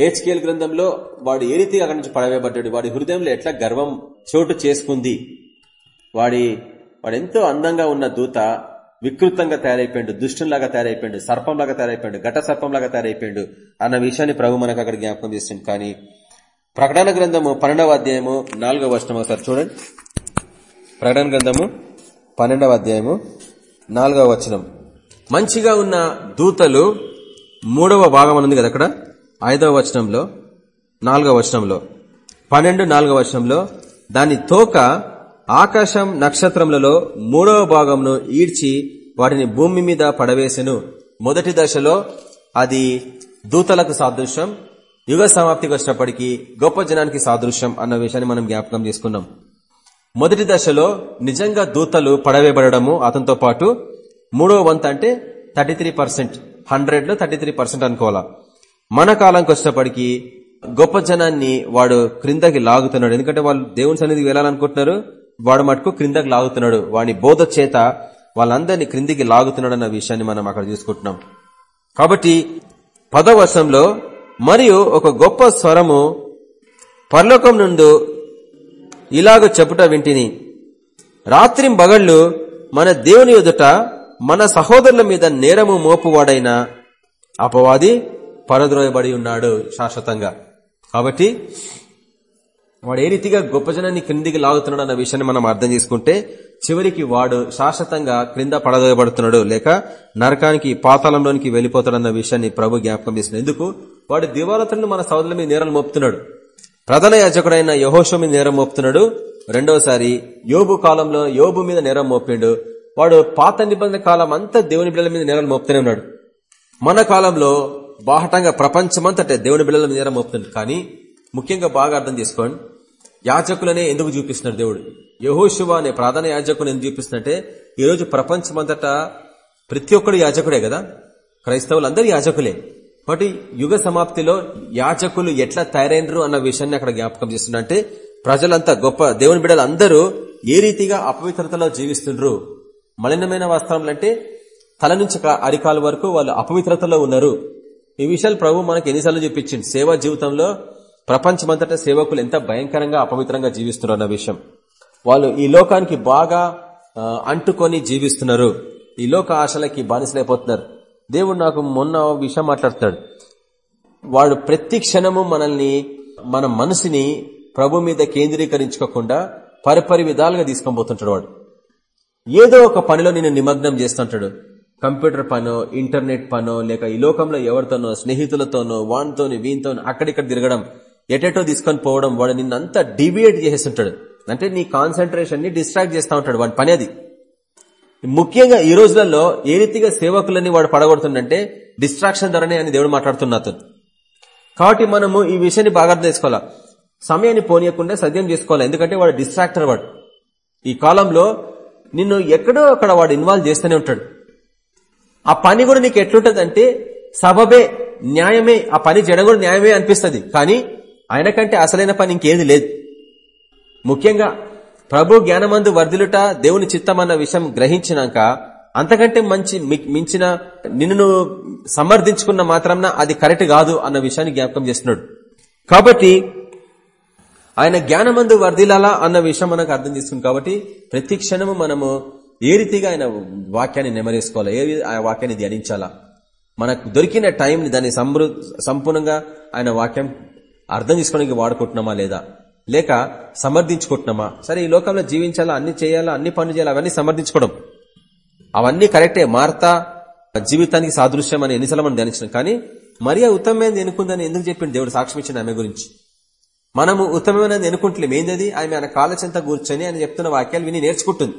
ఏహెచ్కేల్ గ్రంథంలో వాడు ఏ రీతిగా అక్కడి నుంచి పడవేయబడ్డాడు? వాడి హృదయంలో ఎట్లా గర్వం చోటు చేసుకుంది? వాడి వాడు ఎంతో అందంగా ఉన్న దూత వికృతంగా తయారైపోయాడు దుష్టులాగా తయారైపోయాడు సర్పంలాగా తయారైపోయాడు ఘట సర్పంలాగా తయారైపోయాడు అన్న విషయాన్ని ప్రభు మనకు అక్కడ జ్ఞాపకం చేస్తుంది కానీ ప్రకటన గ్రంథము పన్నెండవ అధ్యాయము నాలుగవ వర్షం ఒకసారి చూడండి. ప్రకటన గ్రంథము పన్నెండవ అధ్యాయము నాలుగవ వచనం. మంచిగా ఉన్న దూతలు మూడవ భాగం ఉంది కదా అక్కడ? ఐదవ వచనంలో నాలుగవ వచనంలో పన్నెండు నాలుగవ వచనంలో దాని తోక ఆకాశం నక్షత్రములలో మూడవ భాగంను ఈడ్చి వాటిని భూమి మీద పడవేసెను. మొదటి దశలో అది దూతలకు సాదృశ్యం యుగ సమాప్తికి వచ్చినప్పటికీ గొప్ప జనానికి సాదృశ్యం అన్న విషయాన్ని మనం జ్ఞాపకం చేసుకున్నాం. మొదటి దశలో నిజంగా దూతలు పడవేయబడము అతనితో పాటు మూడవ వంత అంటే థర్టీ త్రీ పర్సెంట్ హండ్రెడ్లో థర్టీ త్రీ పర్సెంట్ అనుకోవాలా? మన కాలంకి వచ్చినప్పటికీ గొప్ప జనాన్ని వాడు క్రిందకి లాగుతున్నాడు. ఎందుకంటే వాళ్ళు దేవుని సన్నిధికి వెళ్ళాలనుకుంటున్నారు. వాడు మటుకు క్రిందకి లాగుతున్నాడు. వాడి బోధ చేత వాళ్ళందరినీ క్రిందికి లాగుతున్నాడు అన్న విషయాన్ని మనం అక్కడ చూసుకుంటున్నాం. కాబట్టి పదవశంలో మరియు ఒక గొప్ప స్వరము పరలోకం నుండి ఇలాగ చెప్పుట వింటిని. రాత్రి బగళ్ళు మన దేవుని ఎదుట మన సహోదరుల మీద నేరము మోపువాడైన అపవాది పరద్రోయబడి ఉన్నాడు శాశ్వతంగా. కాబట్టి వాడు ఏ రీతిగా గొప్ప జనాన్ని క్రిందికి లాగుతున్నాడు అన్న విషయాన్ని మనం అర్థం చేసుకుంటే చివరికి వాడు శాశ్వతంగా క్రింద పడదోయబడుతున్నాడు లేక నరకానికి పాతాళంలోనికి వెళ్ళిపోతాడన్న విషయాన్ని ప్రభు జ్ఞాపకం చేసిన ఎందుకు? వాడు దివాలతలను మన సోదరుల మీద నేరాలు మోపుతున్నాడు. ప్రధాన యాజకుడైన యహోషో మీద నేరం మోపుతున్నాడు. రెండోసారి యోబు కాలంలో యోబు మీద నేరం మోపిండు. వాడు పాత నిబంధన కాలం అంతా దేవుని బిడ్డల మీద నేరాలు మోపుతూనే ఉన్నాడు. మన కాలంలో బాహటంగా ప్రపంచమంతటే దేవుని బిడ్డల మీద నేరం మోపుతుంది. కానీ ముఖ్యంగా బాగా అర్థం చేసుకోండి. యాజకులనే ఎందుకు చూపిస్తున్నాడు దేవుడు? యహోశివ అనే ప్రధాన యాజకుని ఎందుకు చూపిస్తున్నట్టే ఈరోజు రోజు ప్రపంచమంతటా ప్రతి ఒక్కడు యాజకుడే కదా? క్రైస్తవులు అందరూ యాజకులే. కాబట్టి యుగ సమాప్తిలో యాజకులు ఎట్లా తయారైనరు అన్న విషయాన్ని అక్కడ జ్ఞాపకం చేస్తున్నా ప్రజలంతా గొప్ప దేవుని బిడ్డలు అందరూ ఏ రీతిగా అపవిత్రతలో జీవిస్తుండ్రు? మలినమైన వస్త్రములంటే తల నుంచి కా- అరికాల వరకు వాళ్ళు అపవిత్రతలో ఉన్నారు. ఈ విషయాలు ప్రభు మనకి ఎన్నిసార్లు చూపించింది సేవా జీవితంలో ప్రపంచమంతటా సేవకులు ఎంత భయంకరంగా అపవిత్రంగా జీవిస్తున్నారు అన్న విషయం. వాళ్ళు ఈ లోకానికి బాగా అంటుకొని జీవిస్తున్నారు. ఈ లోక ఆశలకి బానిసలైపోతున్నారు. దేవుడు నాకు మొన్న విషయం మాట్లాడుతున్నాడు. వాడు ప్రతి క్షణము మనల్ని మన మనసుని ప్రభు మీద కేంద్రీకరించుకోకుండా పరిపరి విధాలుగా తీసుకొని పోతుంటాడు వాడు. ఏదో ఒక పనిలో నేను నిమగ్నం చేస్తుంటాడు. కంప్యూటర్ పనో ఇంటర్నెట్ పనో లేక ఈ లోకంలో ఎవరితోనో స్నేహితులతోనో వానితోని వీనితోనో అక్కడిక్కడ తిరగడం ఎటెటో తీసుకొని పోవడం వాడు నిన్నంతా డివియేట్ చేసేస్తుంటాడు అంటే నీ కాన్సన్ట్రేషన్ని డిస్ట్రాక్ట్ చేస్తూ ఉంటాడు వాడి పని అది. ముఖ్యంగా ఈ రోజులలో ఏ రీతిగా సేవకులని వాడు పడగొడుతుందంటే డిస్ట్రాక్షన్ ద్వారానే అని దేవుడు మాట్లాడుతున్నా కాబట్టి మనము ఈ విషయాన్ని బాగా అర్థం చేసుకోవాలా? సమయాన్ని పోనీయకుండా సద్యం చేసుకోవాలి? ఎందుకంటే వాడు డిస్ట్రాక్టర్ వాడు. ఈ కాలంలో నిన్ను ఎక్కడో అక్కడ వాడు ఇన్వాల్వ్ చేస్తూనే ఉంటాడు. ఆ పని కూడా నీకు ఎట్లుంటది అంటే సబబే న్యాయమే ఆ పని చేయడం కూడా న్యాయమే అనిపిస్తుంది. కానీ ఆయన కంటే అసలైన పని ఇంకేది లేదు. ముఖ్యంగా ప్రభు జ్ఞానమందు వర్ధిలుట దేవుని చిత్తం అన్న విషయం గ్రహించినాక అంతకంటే మంచి మించిన నిన్ను సమర్థించుకున్న మాత్రం అది కరెక్ట్ కాదు అన్న విషయాన్ని జ్ఞాపకం చేస్తున్నాడు. కాబట్టి ఆయన జ్ఞానమందు వర్ధిలాలా అన్న విషయం మనకు అర్థం చేసుకుంది. కాబట్టి ప్రతి క్షణము మనము ఏ రీతిగా ఆయన వాక్యాన్ని నెమరేసుకోవాలా? ఏ రీ- ఆ వాక్యాన్ని ధ్యానించాలా? మనకు దొరికిన టైంని దాన్ని సమృ సంపూర్ణంగా ఆయన వాక్యం అర్థం చేసుకోవడానికి వాడుకుంటున్నామా లేదా? లేక సమర్థించుకుంటున్నామా? సరే ఈ లోకంలో జీవించాలా? అన్ని చేయాలా? అన్ని పనులు చేయాలా? అవన్నీ సమర్థించుకోవడం. అవన్నీ కరెక్టే. మార్తా జీవితానికి సాదృశ్యం అని ఎన్నిసార్లు మనం ధ్యానించినాం. కానీ మరియా ఉత్తమమైనది ఎన్నుకుందని ఎందుకు చెప్పింది దేవుడు సాక్ష్యం ఇచ్చిన ఆమె గురించి? మనము ఉత్తమమైనది ఎన్నుకుంటలేం ఏందది? ఆమె ఆయన కాళ్ళ చెంత కూర్చొని ఆయన చెప్తున్న వాక్యాలు విని నేర్చుకుంటుంది.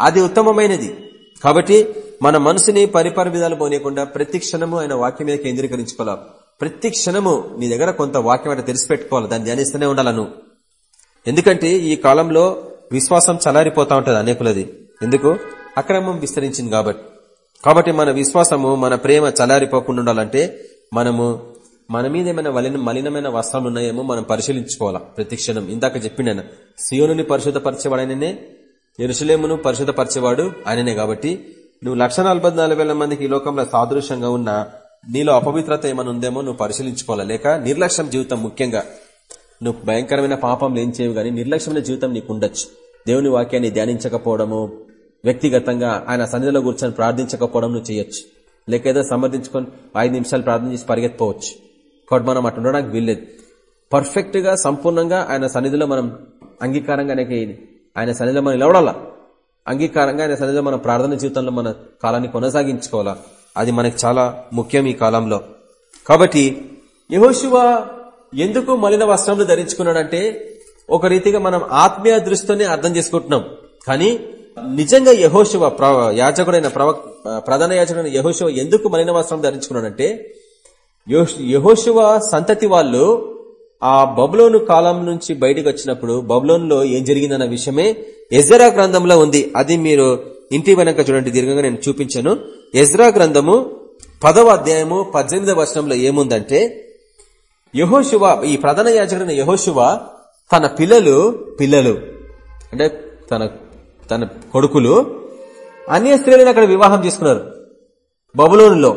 అది ఉత్తమమైనది. కాబట్టి మన మనసుని పరిపర విధాలు పోనీయకుండా ప్రతి క్షణము ఆయన వాక్యం మీద కేంద్రీకరించుకోవాలి. ప్రతి క్షణము నీ దగ్గర కొంత వాక్యం అంటే తెలిసిపెట్టుకోవాలి దాన్ని ధ్యానిస్తూనే ఉండాలను ఎందుకంటే ఈ కాలంలో విశ్వాసం చలారిపోతా ఉంటుంది అనేకులది. ఎందుకు? అక్రమం విస్తరించింది కాబట్టి. కాబట్టి మన విశ్వాసము మన ప్రేమ చలారిపోకుండా ఉండాలంటే మనము మన మీద ఏమైనా మలినమైన వస్త్రాలు ఉన్నాయేమో మనం పరిశీలించుకోవాలా ప్రతి క్షణం. ఇందాక చెప్పిండాను? సియోనుని పరిశుద్ధపరిచేవాడైననే ఎరుసలేమును పరిశుద్ధపరిచేవాడు ఆయననే కాబట్టి. నువ్వు లక్ష మందికి ఈ లోకంలో సాదృశ్యంగా ఉన్న నీలో అపవిత్రత ఏమైనా ఉందేమో నువ్వు పరిశీలించుకోవాలా లేక నిర్లక్ష్యం జీవితం ముఖ్యంగా. నువ్వు భయంకరమైన పాపం ఏం చేయవు గానీ నిర్లక్ష్యమైన జీవితం నీకు ఉండొచ్చు దేవుని వాక్యాన్ని ధ్యానించకపోవడము వ్యక్తిగతంగా ఆయన సన్నిధిలో కూర్చొని ప్రార్థించకపోవడం నువ్వు చేయొచ్చు. లేక ఏదో సమర్థించుకొని ఐదు నిమిషాలు ప్రార్థన చేసి పరిగెత్తిపోవచ్చు. కాబట్టి మనం అటు ఉండడానికి వీల్లేదు. పర్ఫెక్ట్గా సంపూర్ణంగా ఆయన సన్నిధిలో మనం అంగీకారంగా ఆయన సన్నిధిలో మనం నిలవడాలా అంగీకారంగా ఆయన సన్నిధిలో మన ప్రార్థన జీవితంలో మన కాలాన్ని కొనసాగించుకోవాలా? అది మనకి చాలా ముఖ్యం ఈ కాలంలో. కాబట్టి యహోశివ ఎందుకు మలిన వస్త్రములు ధరించుకున్నాడంటే ఒక రీతిగా మనం ఆత్మీయ దృష్టితోనే అర్థం చేసుకుంటున్నాం. కానీ నిజంగా యహోశివ యాచకుడైన ప్రవ ప్రధాన యాచకుడైన యహోశివ ఎందుకు మలిన వస్త్రం ధరించుకున్నాడంటే యహోశివ సంతతి వాళ్ళు ఆ బబులోను కాలం నుంచి బయటకు వచ్చినప్పుడు బబులోన్లో ఏం జరిగిందన్న విషయమే ఎజ్రా గ్రంథంలో ఉంది. అది మీరు ఇంటి వెనక చూడండి దీర్ఘంగా నేను చూపించాను. ఎజ్రా గ్రంథము పదవ అధ్యాయము పద్దెనిమిదవ వర్షంలో ఏముందంటే యహోశివ ఈ ప్రధాన యాజకుడైన యహోశివ తన పిల్లలు పిల్లలు అంటే తన తన కొడుకులు అన్య స్త్రీలను అక్కడ వివాహం చేసుకున్నారు. బబులోనులో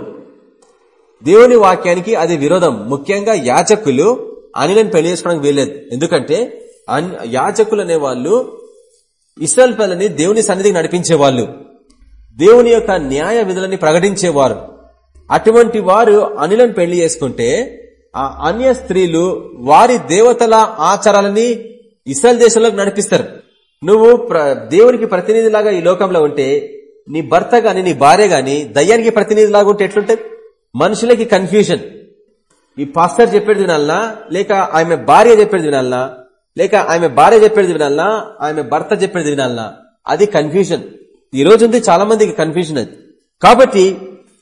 దేవుని వాక్యానికి అది విరోధం. ముఖ్యంగా యాచకులు అనిలను పెళ్ళి చేసుకోవడానికి వీల్లేదు. ఎందుకంటే యాచకులు అనే వాళ్ళు ఇస్రాయల్ పిల్లని దేవుని సన్నిధికి నడిపించే వాళ్ళు దేవుని యొక్క న్యాయ విధులని ప్రకటించేవారు. అటువంటి వారు అనిలను పెళ్ళి చేసుకుంటే ఆ అన్య స్త్రీలు వారి దేవతల ఆచారాలని ఇస్రాయల్ దేశంలోకి నడిపిస్తారు. నువ్వు దేవునికి ప్రతినిధిలాగా ఈ లోకంలో ఉంటే నీ భర్త గాని నీ భార్య గాని దయ్యానికి ప్రతినిధిలాగా ఉంటే ఎట్లుంటది? మనుషులకి కన్ఫ్యూజన్ ఈ పాస్టర్ చెప్పేది వినాలనా? లేక ఆమె భార్య చెప్పేది వినాలనా? లేక ఆమె భార్య చెప్పేది వినాలనా? ఆమె భర్త చెప్పేది వినాలనా? అది కన్ఫ్యూజన్ ఈ రోజు ఉంది చాలా మందికి కన్ఫ్యూజన్ అది. కాబట్టి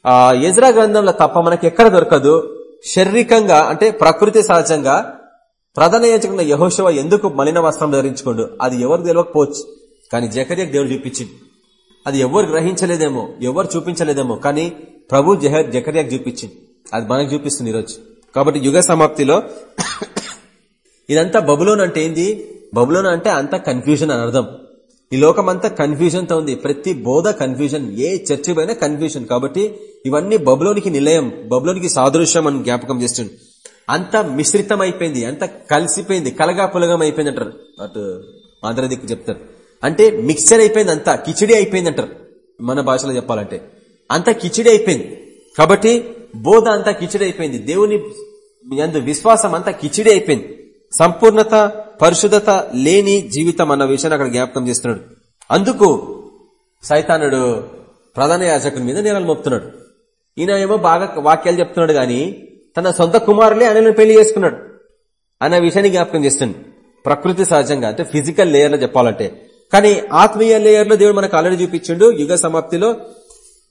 ఆ ఎజ్రా గ్రంథంలో తప్ప మనకి ఎక్కడ దొరకదు? శారీరకంగా అంటే ప్రకృతి సహజంగా ప్రధాన యాచకున్న యహోశవ ఎందుకు మలిన వస్త్రం ధరించుకోండు? అది ఎవరు తెలియకపోవచ్చు. కానీ జకర్యకు దేవుడు చూపించింది. అది ఎవరు గ్రహించలేదేమో ఎవరు చూపించలేదేమో కానీ ప్రభు జహర్ జకర్యాకు చూపించింది. అది మనకు చూపిస్తుంది ఈరోజు. కాబట్టి యుగ సమాప్తిలో ఇదంతా బబులోన్ అంటే ఏంది? బబులోన్ అంటే అంత కన్ఫ్యూజన్ అని అర్థం. ఈ లోకం అంతా కన్ఫ్యూజన్తో ఉంది. ప్రతి బోధ కన్ఫ్యూజన్ ఏ చర్చి పైన కన్ఫ్యూజన్ కాబట్టి ఇవన్నీ బబులోనికి నిలయం బబులోనికి సాదృశ్యం అని జ్ఞాపకం చేస్తుంది అంత మిశ్రితం అయిపోయింది అంత కలిసిపోయింది కలగా పులగం అయిపోయింది అంటారు అటు ఆంధ్ర దిక్కు చెప్తారు. అంటే మిక్సర్ అయిపోయింది అంతా కిచిడి అయిపోయింది అంటారు మన భాషలో చెప్పాలంటే. అంత కిచిడి అయిపోయింది. కాబట్టి బోధ అంతా కిచిడి అయిపోయింది. దేవుని ఎందు విశ్వాసం అంతా కిచిడి అయిపోయింది. సంపూర్ణత పరిశుద్ధత లేని జీవితం అన్న విషయాన్ని అక్కడ జ్ఞాపకం చేస్తున్నాడు. అందుకు సైతానుడు ప్రధాన యాజకుని మీద నేరాలు మోపుతున్నాడు. ఈయన ఏమో బాగా వాక్యాలు చెప్తున్నాడు గాని తన సొంత కుమారులే ఆయనను పెళ్ళి చేసుకున్నాడు అన్న విషయాన్ని జ్ఞాపకం చేస్తుంది. ప్రకృతి సహజంగా అంటే ఫిజికల్ లేయర్లో చెప్పాలంటే. కానీ ఆత్మీయ లేయర్లో దేవుడు మనకు ఆల్రెడీ చూపించిండు యుగ సమాప్తిలో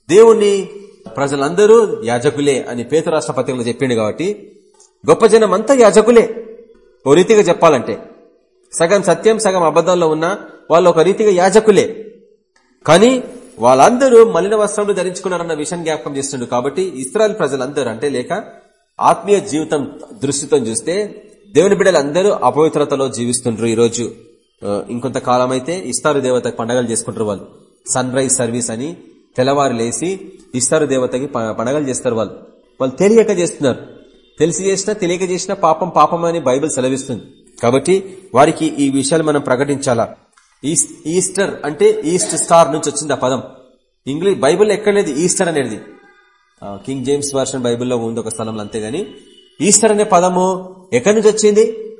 దేవుణ్ణి ప్రజలందరూ యాజకులే అని పేతు రాష్ట్ర పత్రికలు చెప్పిండు కాబట్టి గొప్ప జనం అంతా యాజకులే. ఓ రీతిగా చెప్పాలంటే సగం సత్యం సగం అబద్దంలో ఉన్న వాళ్ళు ఒక రీతిగా యాజకులే. కానీ వాళ్ళందరూ మలిన వస్త్రములు ధరించుకున్నారన్న విషయం జ్ఞాపకం చేస్తుండ్రు కాబట్టి ఇస్రాయల్ ప్రజలందరూ అంటే లేక ఆత్మీయ జీవితం దృష్టితో చూస్తే దేవుని బిడ్డలందరూ అపవిత్రతలో జీవిస్తుండ్రు ఈరోజు. ఇంకొంతకాలం అయితే ఇస్తారు దేవతకు పండగలు చేసుకుంటారు వాళ్ళు. సన్ రైజ్ సర్వీస్ అని తెల్లవారు లేసి ఇస్తారు దేవతకి ప- పండగలు చేస్తారు వాళ్ళు. వాళ్ళు తెలియక చేస్తున్నారు. తెలిసి చేసినా తెలియక చేసినా పాపం పాపం అని బైబిల్ సెలవిస్తుంది. కాబట్టి వారికి ఈ విషయాలు మనం ప్రకటించాలా? ఈస్టర్ అంటే ఈస్ట్ స్టార్ నుంచి వచ్చింది ఆ పదం. ఇంగ్లీష్ బైబిల్ ఎక్కడ లేదు ఈస్టర్ అనేది. కింగ్ జేమ్స్ వర్షన్ బైబిల్లో ఉంది ఒక స్థలంలో అంతేగాని ఈస్టర్ అనే పదము ఎక్కడి నుంచి వచ్చింది?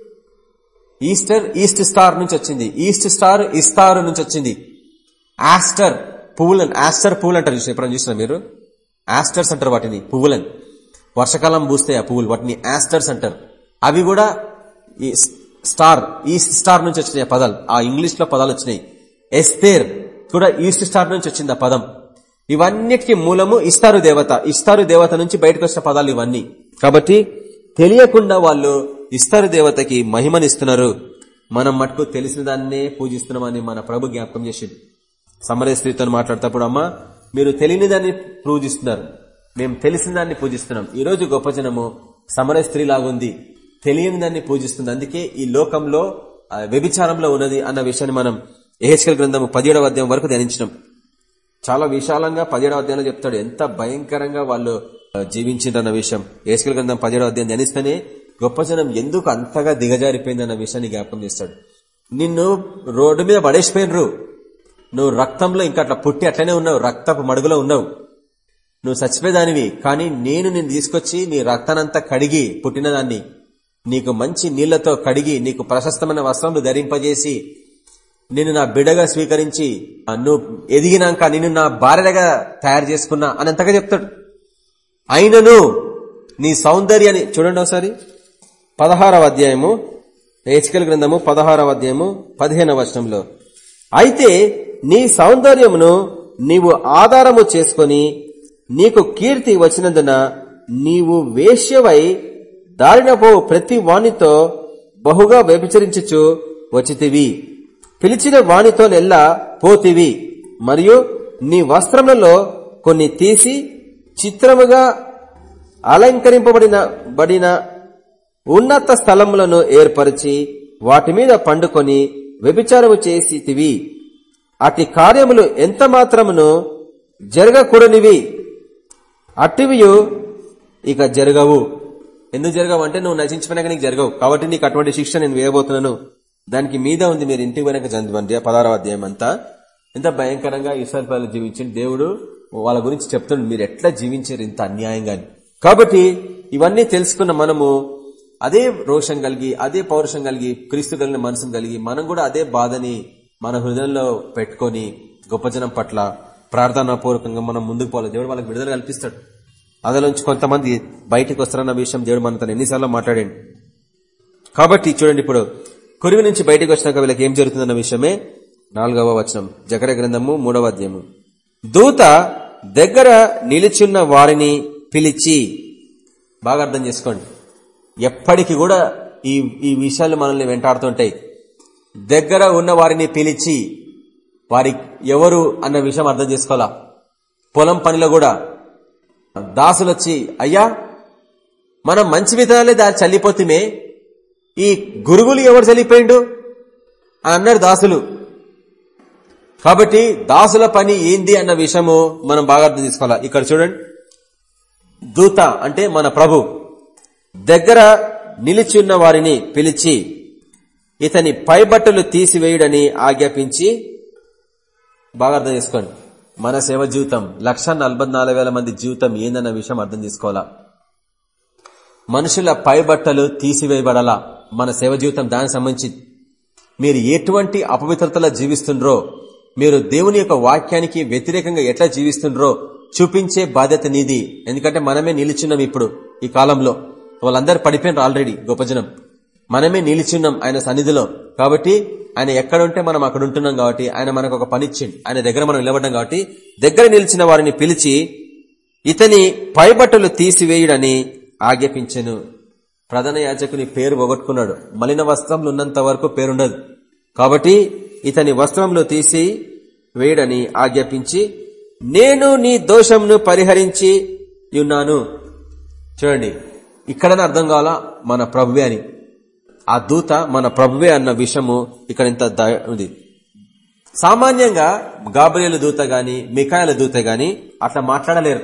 ఈస్టర్ ఈస్ట్ స్టార్ నుంచి వచ్చింది. ఈస్ట్ స్టార్ ఇస్తారు నుంచి వచ్చింది. ఆస్టర్. పువ్వులను ఆస్టర్ పువ్వులు అంటారు చూసి ఎప్పుడైనా చూసిన మీరు? ఆస్టర్స్ అంటారు వాటిని పువ్వులని. వర్షకాలం పూస్తాయి ఆ పువ్వులు వాటిని ఆస్టర్స్ అంటారు. అవి కూడా ఈ స్టార్ ఈస్ట్ స్టార్ నుంచి వచ్చినాయి ఆ పదాలు. ఆ ఇంగ్లీష్లో పదాలు వచ్చినాయి. ఎస్తేర్ కూడా ఈస్ట్ స్టార్ నుంచి వచ్చింది ఆ పదం. ఇవన్నిటికీ మూలము ఇస్తారు దేవత. ఇస్తారు దేవత నుంచి బయటకు వచ్చిన పదాలు ఇవన్నీ. కాబట్టి తెలియకుండా వాళ్ళు ఇస్తారు దేవతకి మహిమనిస్తున్నారు. మనం మటుకు తెలిసిన దాన్నే పూజిస్తున్నామని మన ప్రభు జ్ఞాపకం చేసింది సమరయ స్త్రీతో మాట్లాడేటప్పుడు అమ్మా మీరు తెలియని దాన్ని పూజిస్తున్నారు. మేము తెలిసిన దాన్ని పూజిస్తున్నాం ఈరోజు గొప్ప జనము సమరయ స్త్రీ లాగుంది తెలియని దాన్ని పూజిస్తుంది. అందుకే ఈ లోకంలో వ్యభిచారంలో ఉన్నది అన్న విషయాన్ని మనం ఏహెచ్కల్ గ్రంథము పదిహేడవ అధ్యాయం వరకు ధ్యానించినాం. చాలా విశాలంగా పదిహేడవ అధ్యాయంలో చెప్తాడు. ఎంత భయంకరంగా వాళ్ళు జీవించిందన్న జీవించిండ్రన్న విషయం. ఏహెచ్కల్ గ్రంథం పదిహేడవ అధ్యాయం ధ్యానిస్తేనే గొప్ప జనం ఎందుకు అంతగా దిగజారిపోయిందన్న విషయాన్ని జ్ఞాపకం చేస్తాడు. నిన్ను రోడ్డు మీద పడేసిపోయినరు. నువ్వు రక్తంలో ఇంకా అట్లా పుట్టి అట్లనే ఉన్నావు రక్తపు మడుగులో ఉన్నావు. నువ్వు చచ్చిపోయేదానివి కానీ నేను నిన్ను తీసుకొచ్చి నీ రక్తానంతా కడిగి పుట్టినదాన్ని. నీకు మంచి నీళ్ళతో కడిగి నీకు ప్రశస్తమైన వస్త్రములు ధరింపజేసి నిన్ను నా బిడగా స్వీకరించి నువ్వు ఎదిగినాక నిన్ను నా భార్యగా తయారు చేసుకున్నా అని అంతగా చెప్తాడు. అయినను నీ సౌందర్యాన్ని చూడండి ఒకసారి. పదహారవ అధ్యాయము హెచ్కల్ గ్రంథము పదహారవ అధ్యాయము పదిహేనవ వచనంలో. అయితే నీ సౌందర్యమును నీవు ఆధారము చేసుకొని నీకు కీర్తి వచ్చినందున నీవు వేశ్యవై దారినపో ప్రతి వానితో బహుగా వ్యభిచరించుచు వచ్చితివి. పిలిచిన వానితో నెల్లా పోతివి. మరియు నీ వస్త్రములలో కొన్ని తీసి చిత్రముగా అలంకరింపబడిన బడిన ఉన్నత స్థలములను ఏర్పరిచి వాటి మీద పండుకొని వ్యభిచారము చేసితివి. అట్టి కార్యములు ఎంత మాత్రమును జరగకూడనివి అట్టివియు ఇక జరగవు. ఎందుకు జరగవు అంటే నువ్వు నశించిపోయినాక నీకు జరగవు. కాబట్టి నీకు అటువంటి శిక్ష నేను వేయబోతున్నాను. దానికి మీద ఉంది మీరు ఇంటికి వెనక చదవండి ఆ పదారవ అధ్యాయం అంతా. ఎంత భయంకరంగా ఇస్రాయల్ ప్రజలు జీవించింది దేవుడు వాళ్ళ గురించి చెప్తుండు మీరు ఎట్లా జీవించారు ఇంత అన్యాయంగా కాబట్టి ఇవన్నీ తెలుసుకున్న మనము అదే రోషం కలిగి అదే పౌరుషం కలిగి క్రీస్తు కలిగిన మనసును కలిగి మనం కూడా అదే బాధని మన హృదయంలో పెట్టుకొని గొప్ప జనం పట్ల ప్రార్థనాపూర్వకంగా మనం ముందుకు పోవాలి. దేవుడు వాళ్ళకి విడుదల కల్పిస్తాడు. అందులోంచి కొంతమంది బయటకు వస్తారన్న విషయం దేవుడు మన తను ఎన్నిసార్లు మాట్లాడండి. కాబట్టి చూడండి ఇప్పుడు కురివి నుంచి బయటకు వచ్చినాక వీళ్ళకి ఏం జరుగుతుందన్న విషయమే నాలుగవ వచనం. జకర గ్రంథము మూడవ అధ్యాయము. దూత దగ్గర నిలిచున్న వారిని పిలిచి బాగా అర్థం చేసుకోండి. ఎప్పటికీ కూడా ఈ ఈ విషయాలు మనల్ని వెంటాడుతుంటాయి. దగ్గర ఉన్న వారిని పిలిచి వారి ఎవరు అన్న విషయం అర్థం చేసుకోవాలా? పొలం పనిలో కూడా. దాసులు వచ్చి అయ్యా మనం మంచి విధానాలే దా చల్లిపోతుమే. ఈ గురుగులు ఎవరు చల్లిపోయిండు? అని అన్నారు దాసులు. కాబట్టి దాసుల పని ఏంది అన్న విషయము మనం బాగా అర్థం చేసుకోవాలా? ఇక్కడ చూడండి. దూత అంటే మన ప్రభు. దగ్గర నిలిచి ఉన్న వారిని పిలిచి ఇతని పైబట్టలు తీసివేయుడని ఆజ్ఞాపించి బాగా అర్థం చేసుకోండి. మన సేవ జీవితం లక్ష మంది జీవితం ఏందన్న విషయం అర్థం చేసుకోవాలా? మనుషుల పైబట్టలు తీసివేయబడాలా? మన సేవ జీవితం దానికి సంబంధించి మీరు ఎటువంటి అపవిత్రతలో జీవిస్తుండ్రో మీరు దేవుని యొక్క వాక్యానికి వ్యతిరేకంగా ఎట్లా జీవిస్తుండ్రో చూపించే బాధ్యత నీది. ఎందుకంటే మనమే నిలుచున్నాం ఇప్పుడు ఈ కాలంలో. వాళ్ళందరూ పడిపోయినారు ఆల్రెడీ గొప్ప జనం. మనమే నిలిచిన్నాం ఆయన సన్నిధిలో. కాబట్టి ఆయన ఎక్కడ ఉంటే మనం అక్కడ ఉంటున్నాం కాబట్టి ఆయన మనకు ఒక పనిచ్చిండు. ఆయన దగ్గర మనం నిలబడ్డాం కాబట్టి దగ్గర నిలిచిన వారిని పిలిచి ఇతని పైబట్టలు తీసివేయుడని ఆజ్ఞాపించను. ప్రధాన యాజకుని పేరు పోగొట్టుకున్నాడు. మలిన వస్త్రములు ఉన్నంత వరకు పేరుండదు. కాబట్టి ఇతని వస్త్రంలో తీసి వేయడని ఆజ్ఞాపించి నేను నీ దోషంను పరిహరించి ఉన్నాను. చూడండి ఇక్కడనే అర్థం కావాలా? మన ప్రభువే అని. ఆ దూత మన ప్రభువే అన్న విషయము ఇక్కడ ఇంత ద- ఉంది. సామాన్యంగా గాబ్రియల దూత గాని మికాయల దూత గాని అట్లా మాట్లాడలేరు.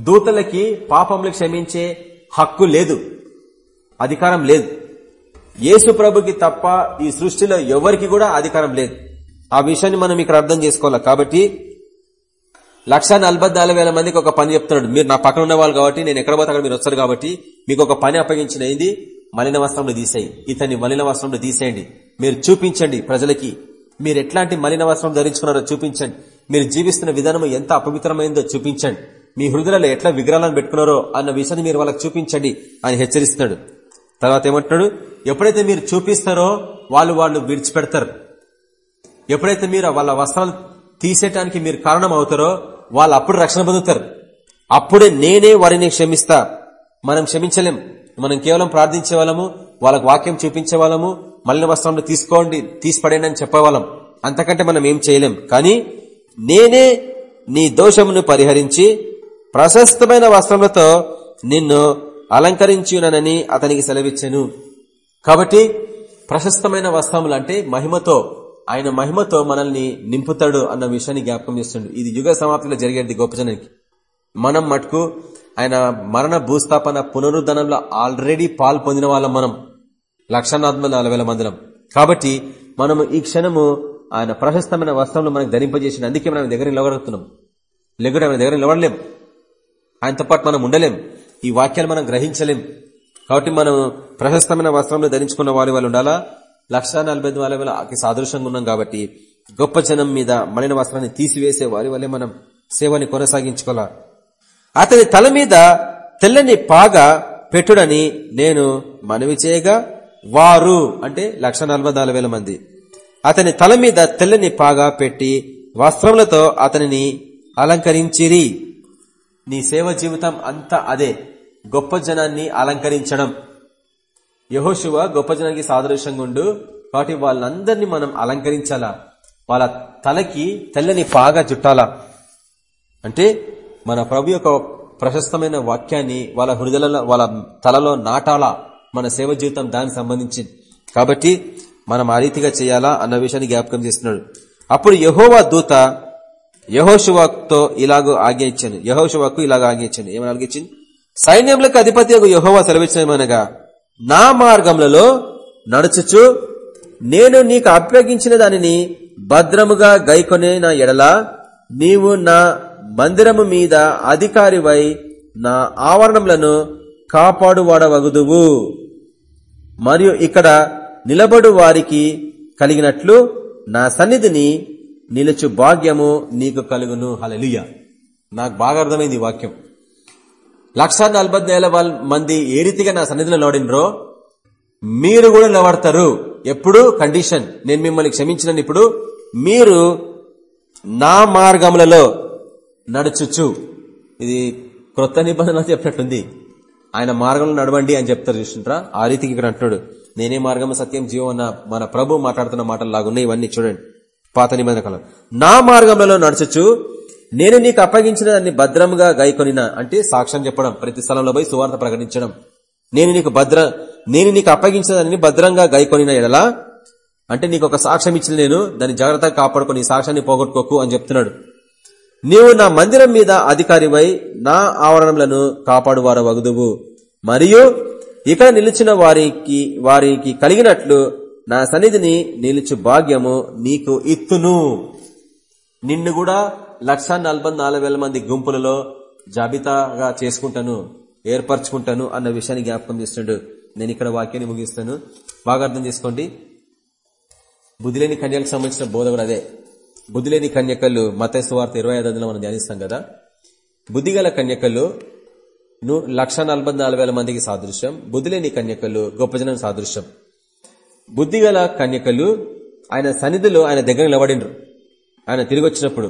దూతలకి పాపములు క్షమించే హక్కు లేదు. అధికారం లేదు. యేసు ప్రభుకి తప్ప ఈ సృష్టిలో ఎవరికి కూడా అధికారం లేదు. ఆ విషయాన్ని మనం ఇక్కడ అర్థం చేసుకోవాలి? కాబట్టి లక్ష వేల మందికి ఒక పని చెప్తున్నాడు. మీరు నా పక్కన ఉన్న వాళ్ళు కాబట్టి నేను ఎక్కడ పోతే అక్కడ మీరు వస్తారు కాబట్టి మీకు ఒక పని అప్పగించిన మలిన వస్త్రంలో తీసేయి. ఇతన్ని మలిన వస్త్రంలో తీసేయండి. మీరు చూపించండి ప్రజలకి. మీరు ఎట్లాంటి మలిన వస్త్రం ధరించుకున్నారో చూపించండి. మీరు జీవిస్తున్న విధానం ఎంత అపవిత్రమైందో చూపించండి. మీ హృదయాలు ఎట్లా విగ్రహాలను పెట్టుకున్నారో అన్న విషయాన్ని మీరు వాళ్ళకి చూపించండి అని హెచ్చరిస్తున్నాడు. తర్వాత ఏమంటున్నాడు? ఎప్పుడైతే మీరు చూపిస్తారో వాళ్ళు వాళ్ళు విడిచిపెడతారు. ఎప్పుడైతే మీరు వాళ్ళ వస్త్రాలు తీసేయటానికి మీరు కారణం అవుతారో వాళ్ళు అప్పుడు రక్షణ పొందుతారు. అప్పుడే నేనే వారిని క్షమిస్తా. మనం క్షమించలేం. మనం కేవలం ప్రార్థించే వాళ్ళము వాళ్ళకు వాక్యం చూపించే వాళ్ళము మళ్ళీ వస్త్రంలో తీసుకోండి తీసిపడేయండి అని చెప్పేవాళ్ళం. అంతకంటే మనం ఏం చేయలేం. కానీ నేనే నీ దోషమును పరిహరించి ప్రశస్తమైన వస్త్రములతో నిన్ను అలంకరించునని అతనికి సెలవిచ్చాను. కాబట్టి ప్రశస్తమైన వస్త్రములు అంటే మహిమతో ఆయన మహిమతో మనల్ని నింపుతాడు అన్న విషయాన్ని జ్ఞాపకం చేస్తుండడు ఇది యుగ సమాప్తిలో జరిగేది గొప్ప మనం మటుకు ఆయన మరణ భూస్థాపన పునరుద్ధరణలో ఆల్రెడీ పాలు పొందిన వాళ్ళం మనం. లక్ష నలభై మందిరం కాబట్టి మనము ఈ క్షణము ఆయన ప్రశస్తమైన వస్త్రంలో మనకు ధరింపజేసిన అందుకే మనం దగ్గర నిలబడుతున్నాం. లేకుంటే ఆయన దగ్గర నిలబడలేం. ఆయనతో పాటు మనం ఉండలేం. ఈ వాక్యాలు మనం గ్రహించలేం. కాబట్టి మనం ప్రశస్తమైన వస్త్రంలో ధరించుకున్న వారి వాళ్ళు ఉండాలా? లక్ష నలభై వేల వేలకి సాదృశ్యంగా ఉన్నాం కాబట్టి గొప్ప జనం మీద మలిన వస్త్రాన్ని తీసివేసే వారి వల్లే మనం సేవని కొనసాగించుకోవాలా? అతని తల మీద తెల్లని పాగ పెట్టుడని నేను మనవి చేయగా వారు అంటే లక్ష మంది. అతని తల మీద తెల్లని పాగా పెట్టి వస్త్రములతో అతనిని అలంకరించిరి. నీ సేవ జీవితం అంతా అదే గొప్ప జనాన్ని అలంకరించడం. యహోశివ గొప్ప జనానికి సాదృశ్యంగా ఉండు. కాబట్టి వాళ్ళందరినీ మనం అలంకరించాలా? వాళ్ళ తలకి తెల్లని పాగా చుట్టాలా అంటే మన ప్రభు యొక్క ప్రశస్తమైన వాక్యాన్ని వాళ్ళ హృదయలలో వాళ్ళ తలలో నాటాలా మన సేవ జీవితం దానికి సంబంధించింది. కాబట్టి మనం ఆ రీతిగా చేయాలా అన్న విషయాన్ని జ్ఞాపకం చేస్తున్నాడు. అప్పుడు యహోవా దూత యహోశివాక్తో ఇలాగో ఆజ్ఞ ఇచ్చాను యహోశువాకు ఇలాగ ఆజ్ఞ ఇచ్చాను ఏమని ఆజ్ఞించింది సైన్యములకు అధిపతి యహోవా సెలవిచ్చమనగా నా మార్గములలో నడుచుచు నేను నీకు అప్పగించిన దానిని భద్రముగా గైకొనే నా ఎడల నీవు నా మందిరము మీద అధికారివై నా ఆవరణములను కాపాడువాడవగుదువు. మరియు ఇక్కడ నిలబడు వారికి కలిగినట్లు నా సన్నిధిని నిలుచు భాగ్యము నీకు కలుగును. హలలియ నాకు బాగా అర్థమైంది వాక్యం. లక్ష నలభై వేల మంది ఏ రీతిగా నా సన్నిధిలో నిలబడినరో మీరు కూడా నిలబడతారు. ఎప్పుడు? కండిషన్. నేను మిమ్మల్ని క్షమించిన ఇప్పుడు. మీరు నా మార్గములలో నడుచుచు. ఇది క్రొత్త నిబంధన చెప్పినట్టుంది ఆయన మార్గంలో నడవండి అని చెప్తారు చూస్తుంటారా? ఆ రీతికి ఇక్కడ అంటున్నాడు. నేనే మార్గం సత్యం జీవం అన్న మన ప్రభు మాట్లాడుతున్న మాటలు లాగున్నాయి ఇవన్నీ చూడండి. పాత నిబంధన కాలం. నా మార్గంలో నడుచుచు నేను నీకు అప్పగించిన దాన్ని భద్రంగా గైకొనిన అంటే సాక్ష్యం చెప్పడం ప్రతి స్థలంలో పోయి సువార్త ప్రకటించడం. నేను నీకు భద్ర నేను నీకు అప్పగించిన దాన్ని భద్రంగా గైకొనిన ఎడలా అంటే నీకు ఒక సాక్ష్యం ఇచ్చిన నేను దాన్ని జాగ్రత్తగా కాపాడుకొని ఈ సాక్ష్యాన్ని పోగొట్టుకోకు అని చెప్తున్నాడు. నీవు నా మందిరం మీద అధికారివై నా ఆవరణలను కాపాడువార వగుదువు మరియు ఇక్కడ నిలిచిన వారికి వారికి కలిగినట్లు నా సన్నిధిని నిలుచు భాగ్యము నీకు ఇత్తును. నిన్ను కూడా లక్ష మంది గుంపులలో జాబితాగా చేసుకుంటాను ఏర్పరచుకుంటాను అన్న విషయాన్ని జ్ఞాపకం చేస్తుండడు నేను ఇక్కడ వాక్యాన్ని ముగిస్తాను. బాగా అర్థం చేసుకోండి. బుద్ధిలేని కన్యలకు సంబంధించిన బోధ కూడా అదే. బుద్ధిలేని కన్యకలు మతేసు వార్త ఇరవై ఐదులో మనం ధ్యానిస్తాం కదా. బుద్ధిగల కన్యకలు లక్ష మందికి సాదృశ్యం. బుద్ధిలేని కన్యకలు గొప్ప జనం సాదృశ్యం. బుద్ధిగల కన్యకలు ఆయన సన్నిధిలో ఆయన దగ్గర నిలబడినరు ఆయన తిరిగి వచ్చినప్పుడు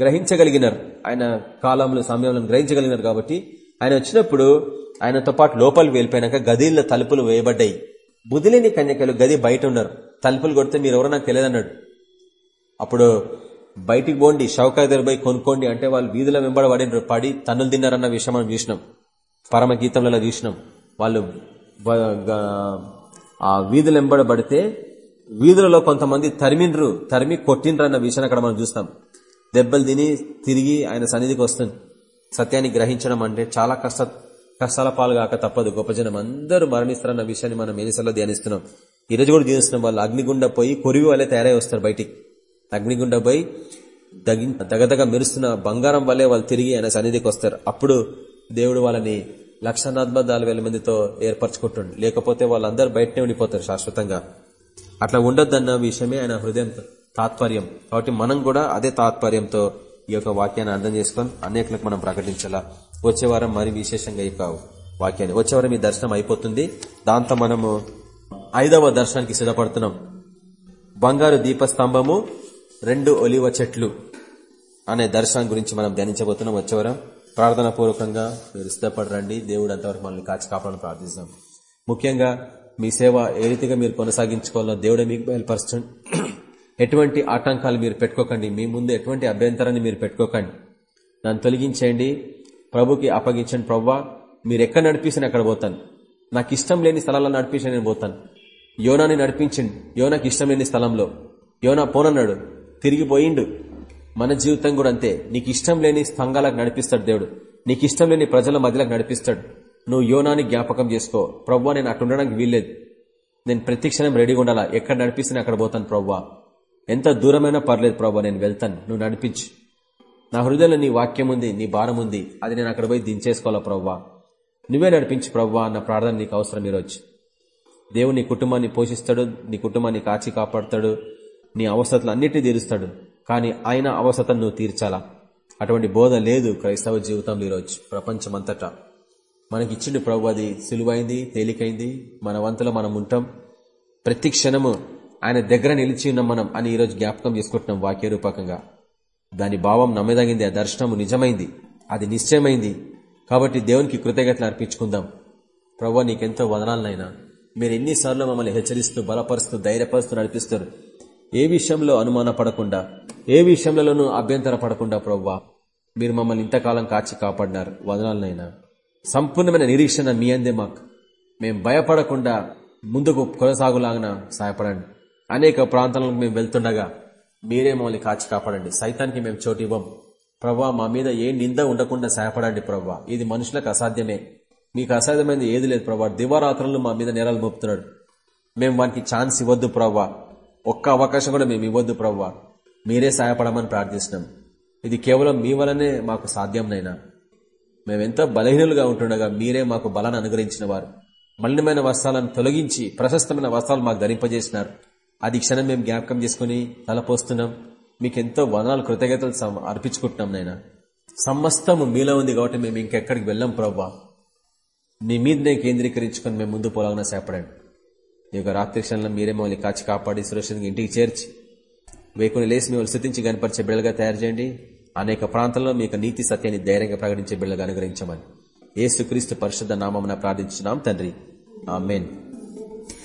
గ్రహించగలిగినారు. ఆయన కాలంలో సమయంలో గ్రహించగలిగినారు కాబట్టి ఆయన వచ్చినప్పుడు ఆయనతో పాటు లోపలికి వెళ్ళిపోయినాక గదిల తలుపులు వేయబడ్డాయి. బుద్ధిలేని కన్యకలు గది బయట ఉన్నారు. తలుపులు కొడితే మీరు ఎవరో నాకు తెలియదన్నాడు. అప్పుడు బయటికి పోండి షౌకా దగ్గర పోయి కొనుక్కోండి అంటే వాళ్ళు వీధుల వెంబడ పడినరు పడి తన్నులు తిన్నారన్న విషయం మనం చూసినాం. పరమ గీతంలో చూసినాం. వాళ్ళు ఆ వీధులు పడితే వీధులలో కొంతమంది తరిమిండ్రు తరిమి కొట్టిండ్రు అన్న విషయాన్ని అక్కడ మనం చూస్తాం. దెబ్బలు తిని తిరిగి ఆయన సన్నిధికి వస్తుంది. సత్యాన్ని గ్రహించడం అంటే చాలా కష్ట కష్టాల పాలు కాక తప్పదు. గొప్ప జనం అందరూ మరణిస్తారన్న విషయాన్ని మనం ఎన్నిసార్లు ధ్యానిస్తున్నాం. ఈ రోజు కూడా ధ్యానిస్తున్నాం. వాళ్ళు అగ్నిగుండ పోయి కొరివి వాళ్ళే తయారై వస్తారు బయటికి. అగ్నిగుండ పోయి దగి దగదగ మెరుస్తున్న బంగారం వల్లే వాళ్ళు తిరిగి ఆయన సన్నిధికి వస్తారు. అప్పుడు దేవుడు వాళ్ళని లక్ష నాలుగు వేల మందితో ఏర్పరచుకుంటుండు. లేకపోతే వాళ్ళందరూ బయటనే ఉండిపోతారు శాశ్వతంగా. అట్లా ఉండొద్దన్న విషయమే ఆయన హృదయం తాత్పర్యం. కాబట్టి మనం కూడా అదే తాత్పర్యంతో ఈ యొక్క వాక్యాన్ని అర్థం చేసుకొని అనేకులకు మనం ప్రకటించాలా? వచ్చే వారం మరి విశేషంగా ఈ వాక్యాన్ని. వచ్చే వారం ఈ దర్శనం అయిపోతుంది. దాంతో మనము ఐదవ దర్శనానికి సిద్ధపడుతున్నాం. బంగారు దీపస్తంభము రెండు ఒలివ చెట్లు అనే దర్శనం గురించి మనం ధ్యానించబోతున్నాం. వచ్చేవరం ప్రార్థన పూర్వకంగా మీరు సిద్ధపడరండి దేవుడు అంతవరకు మనల్ని కాచి కాపాడని ప్రార్థిస్తాం ముఖ్యంగా మీ సేవ ఏ రీతిగా మీరు కొనసాగించుకోవాలో దేవుడే మీకు బయలుపరచండి ఎటువంటి ఆటంకాలు మీరు పెట్టుకోకండి. మీ ముందు ఎటువంటి అభ్యంతరాన్ని మీరు పెట్టుకోకండి. నన్ను తొలగించేయండి. ప్రభుకి అప్పగించండి. ప్రవ్వా మీరు ఎక్కడ నడిపిస్తే అక్కడ పోతాను. నాకు ఇష్టం లేని స్థలాల్లో నడిపించి నేను పోతాను. యోనాని నడిపించండి. యోనాకి ఇష్టం లేని స్థలంలో. యోనా పోనన్నాడు. తిరిగిపోయిండు. మన జీవితం కూడా అంతే. నీకు ఇష్టం లేని స్తంగాలకు నడిపిస్తాడు దేవుడు. నీకు ఇష్టం లేని ప్రజల మధ్యలోకి నడిపిస్తాడు. నువ్వు యోనాని జ్ఞాపకం చేసుకో. ప్రవ్వా నేను అటు ఉండడానికి వీల్లేదు. నేను ప్రతిక్షణం రెడీగా ఉండాలా? ఎక్కడ నడిపిస్తే అక్కడ పోతాను ప్రవ్వా. ఎంత దూరమైనా పర్లేదు ప్రవ్వా నేను వెళ్తాను. నువ్వు నడిపించు. నా హృదయంలో నీ వాక్యం ఉంది నీ భారం ఉంది. అది నేను అక్కడ పోయి దించేసుకోవాలా ప్రవ్వా? నువ్వే నడిపించు ప్రవ్వా అన్న ప్రార్థన నీకు అవసరం ఈరోజు. దేవుడు నీ కుటుంబాన్ని పోషిస్తాడు నీ కుటుంబాన్ని కాచి కాపాడుతాడు. నీ అవసరతలు అన్నిటినీ తీరుస్తాడు. కానీ ఆయన అవసరతను నువ్వు తీర్చాలా? అటువంటి బోధ లేదు క్రైస్తవ జీవితంలో ఈరోజు ప్రపంచమంతటా. మనకి ఇచ్చిండు ప్రభు అది సులువైంది తేలికైంది మన వంతులో మనం ఉంటాం. ప్రతి క్షణము ఆయన దగ్గర నిలిచి ఉన్నాం మనం అని ఈరోజు జ్ఞాపకం చేసుకుంటున్నాం వాక్య రూపకంగా దాని భావం నమ్మదగింది ఆ దర్శనము నిజమైంది అది నిశ్చయమైంది. కాబట్టి దేవునికి కృతజ్ఞతలు అర్పించుకుందాం. ప్రభు నీకెంతో వదనాలనైనా మీరు ఎన్నిసార్లు మమ్మల్ని హెచ్చరిస్తూ బలపరుస్తూ ధైర్యపరుస్తూ నడిపిస్తారు. ఏ విషయంలో అనుమాన పడకుండా ఏ విషయంలోనూ అభ్యంతర పడకుండా ప్రవ్వా మీరు మమ్మల్ని ఇంతకాలం కాచి కాపాడినారు. వదనాలనైనా. సంపూర్ణమైన నిరీక్షణ మీ అందే మాకు. మేము భయపడకుండా ముందుకు కొనసాగులాగిన సహాయపడండి. అనేక ప్రాంతాలకు మేము వెళ్తుండగా మీరే మమ్మల్ని కాచి కాపాడండి. సైతానికి మేము చోటు ఇవ్వం. ప్రవ్వా మా మీద ఏ నింద ఉండకుండా సహాయపడండి ప్రవ్వా. ఇది మనుషులకు అసాధ్యమే. మీకు అసాధ్యమైనది ఏది లేదు ప్రభా దివారాత్రులు మా మీద నేరాలు మోపుతున్నాడు. మేము వానికి ఛాన్స్ ఇవ్వద్దు ప్రవ్వా. ఒక్క అవకాశం కూడా మేము ఇవ్వద్దు ప్రవ్వా. మీరే సహాయపడమని ప్రార్థిస్తున్నాం. ఇది కేవలం మీ వలనే మాకు సాధ్యంనైనా మేమెంతో బలహీనులుగా ఉంటుండగా మీరే మాకు బలాన్ని అనుగ్రహించిన వారు. మలినమైన వస్త్రాలను తొలగించి ప్రశస్తమైన వస్త్రాలు మాకు ధరింపజేసినారు. అది క్షణం మేము జ్ఞాపకం చేసుకుని తలపోస్తున్నాం. మీకెంతో వనాలు కృతజ్ఞతలు అర్పించుకుంటున్నాం నైనా. సమస్తము మీలో ఉంది కాబట్టి మేము ఇంకెక్కడికి వెళ్ళాం ప్రవ్వా. నీ మీదనే కేంద్రీకరించుకొని మేము ముందు పోలాగా సేపడండి ఈ యొక్క రాత్రి క్షణంలో మీరే మమ్మల్ని కాచి కాపాడి సురక్షితంగా ఇంటికి చేర్చి వేకుని లేసి మిమ్మల్ని స్థుతించి కనపరిచే బిడ్డలుగా తయారు చేయండి. అనేక ప్రాంతాల్లో మీ నీతి సత్యాన్ని ధైర్యంగా ప్రకటించే బిడ్డలుగా అనుగ్రహించమని. ఏసుక్రీస్తు పరిశుద్ధ నామం ప్రార్థించున్నాం తండ్రి. ఆ మెయిన్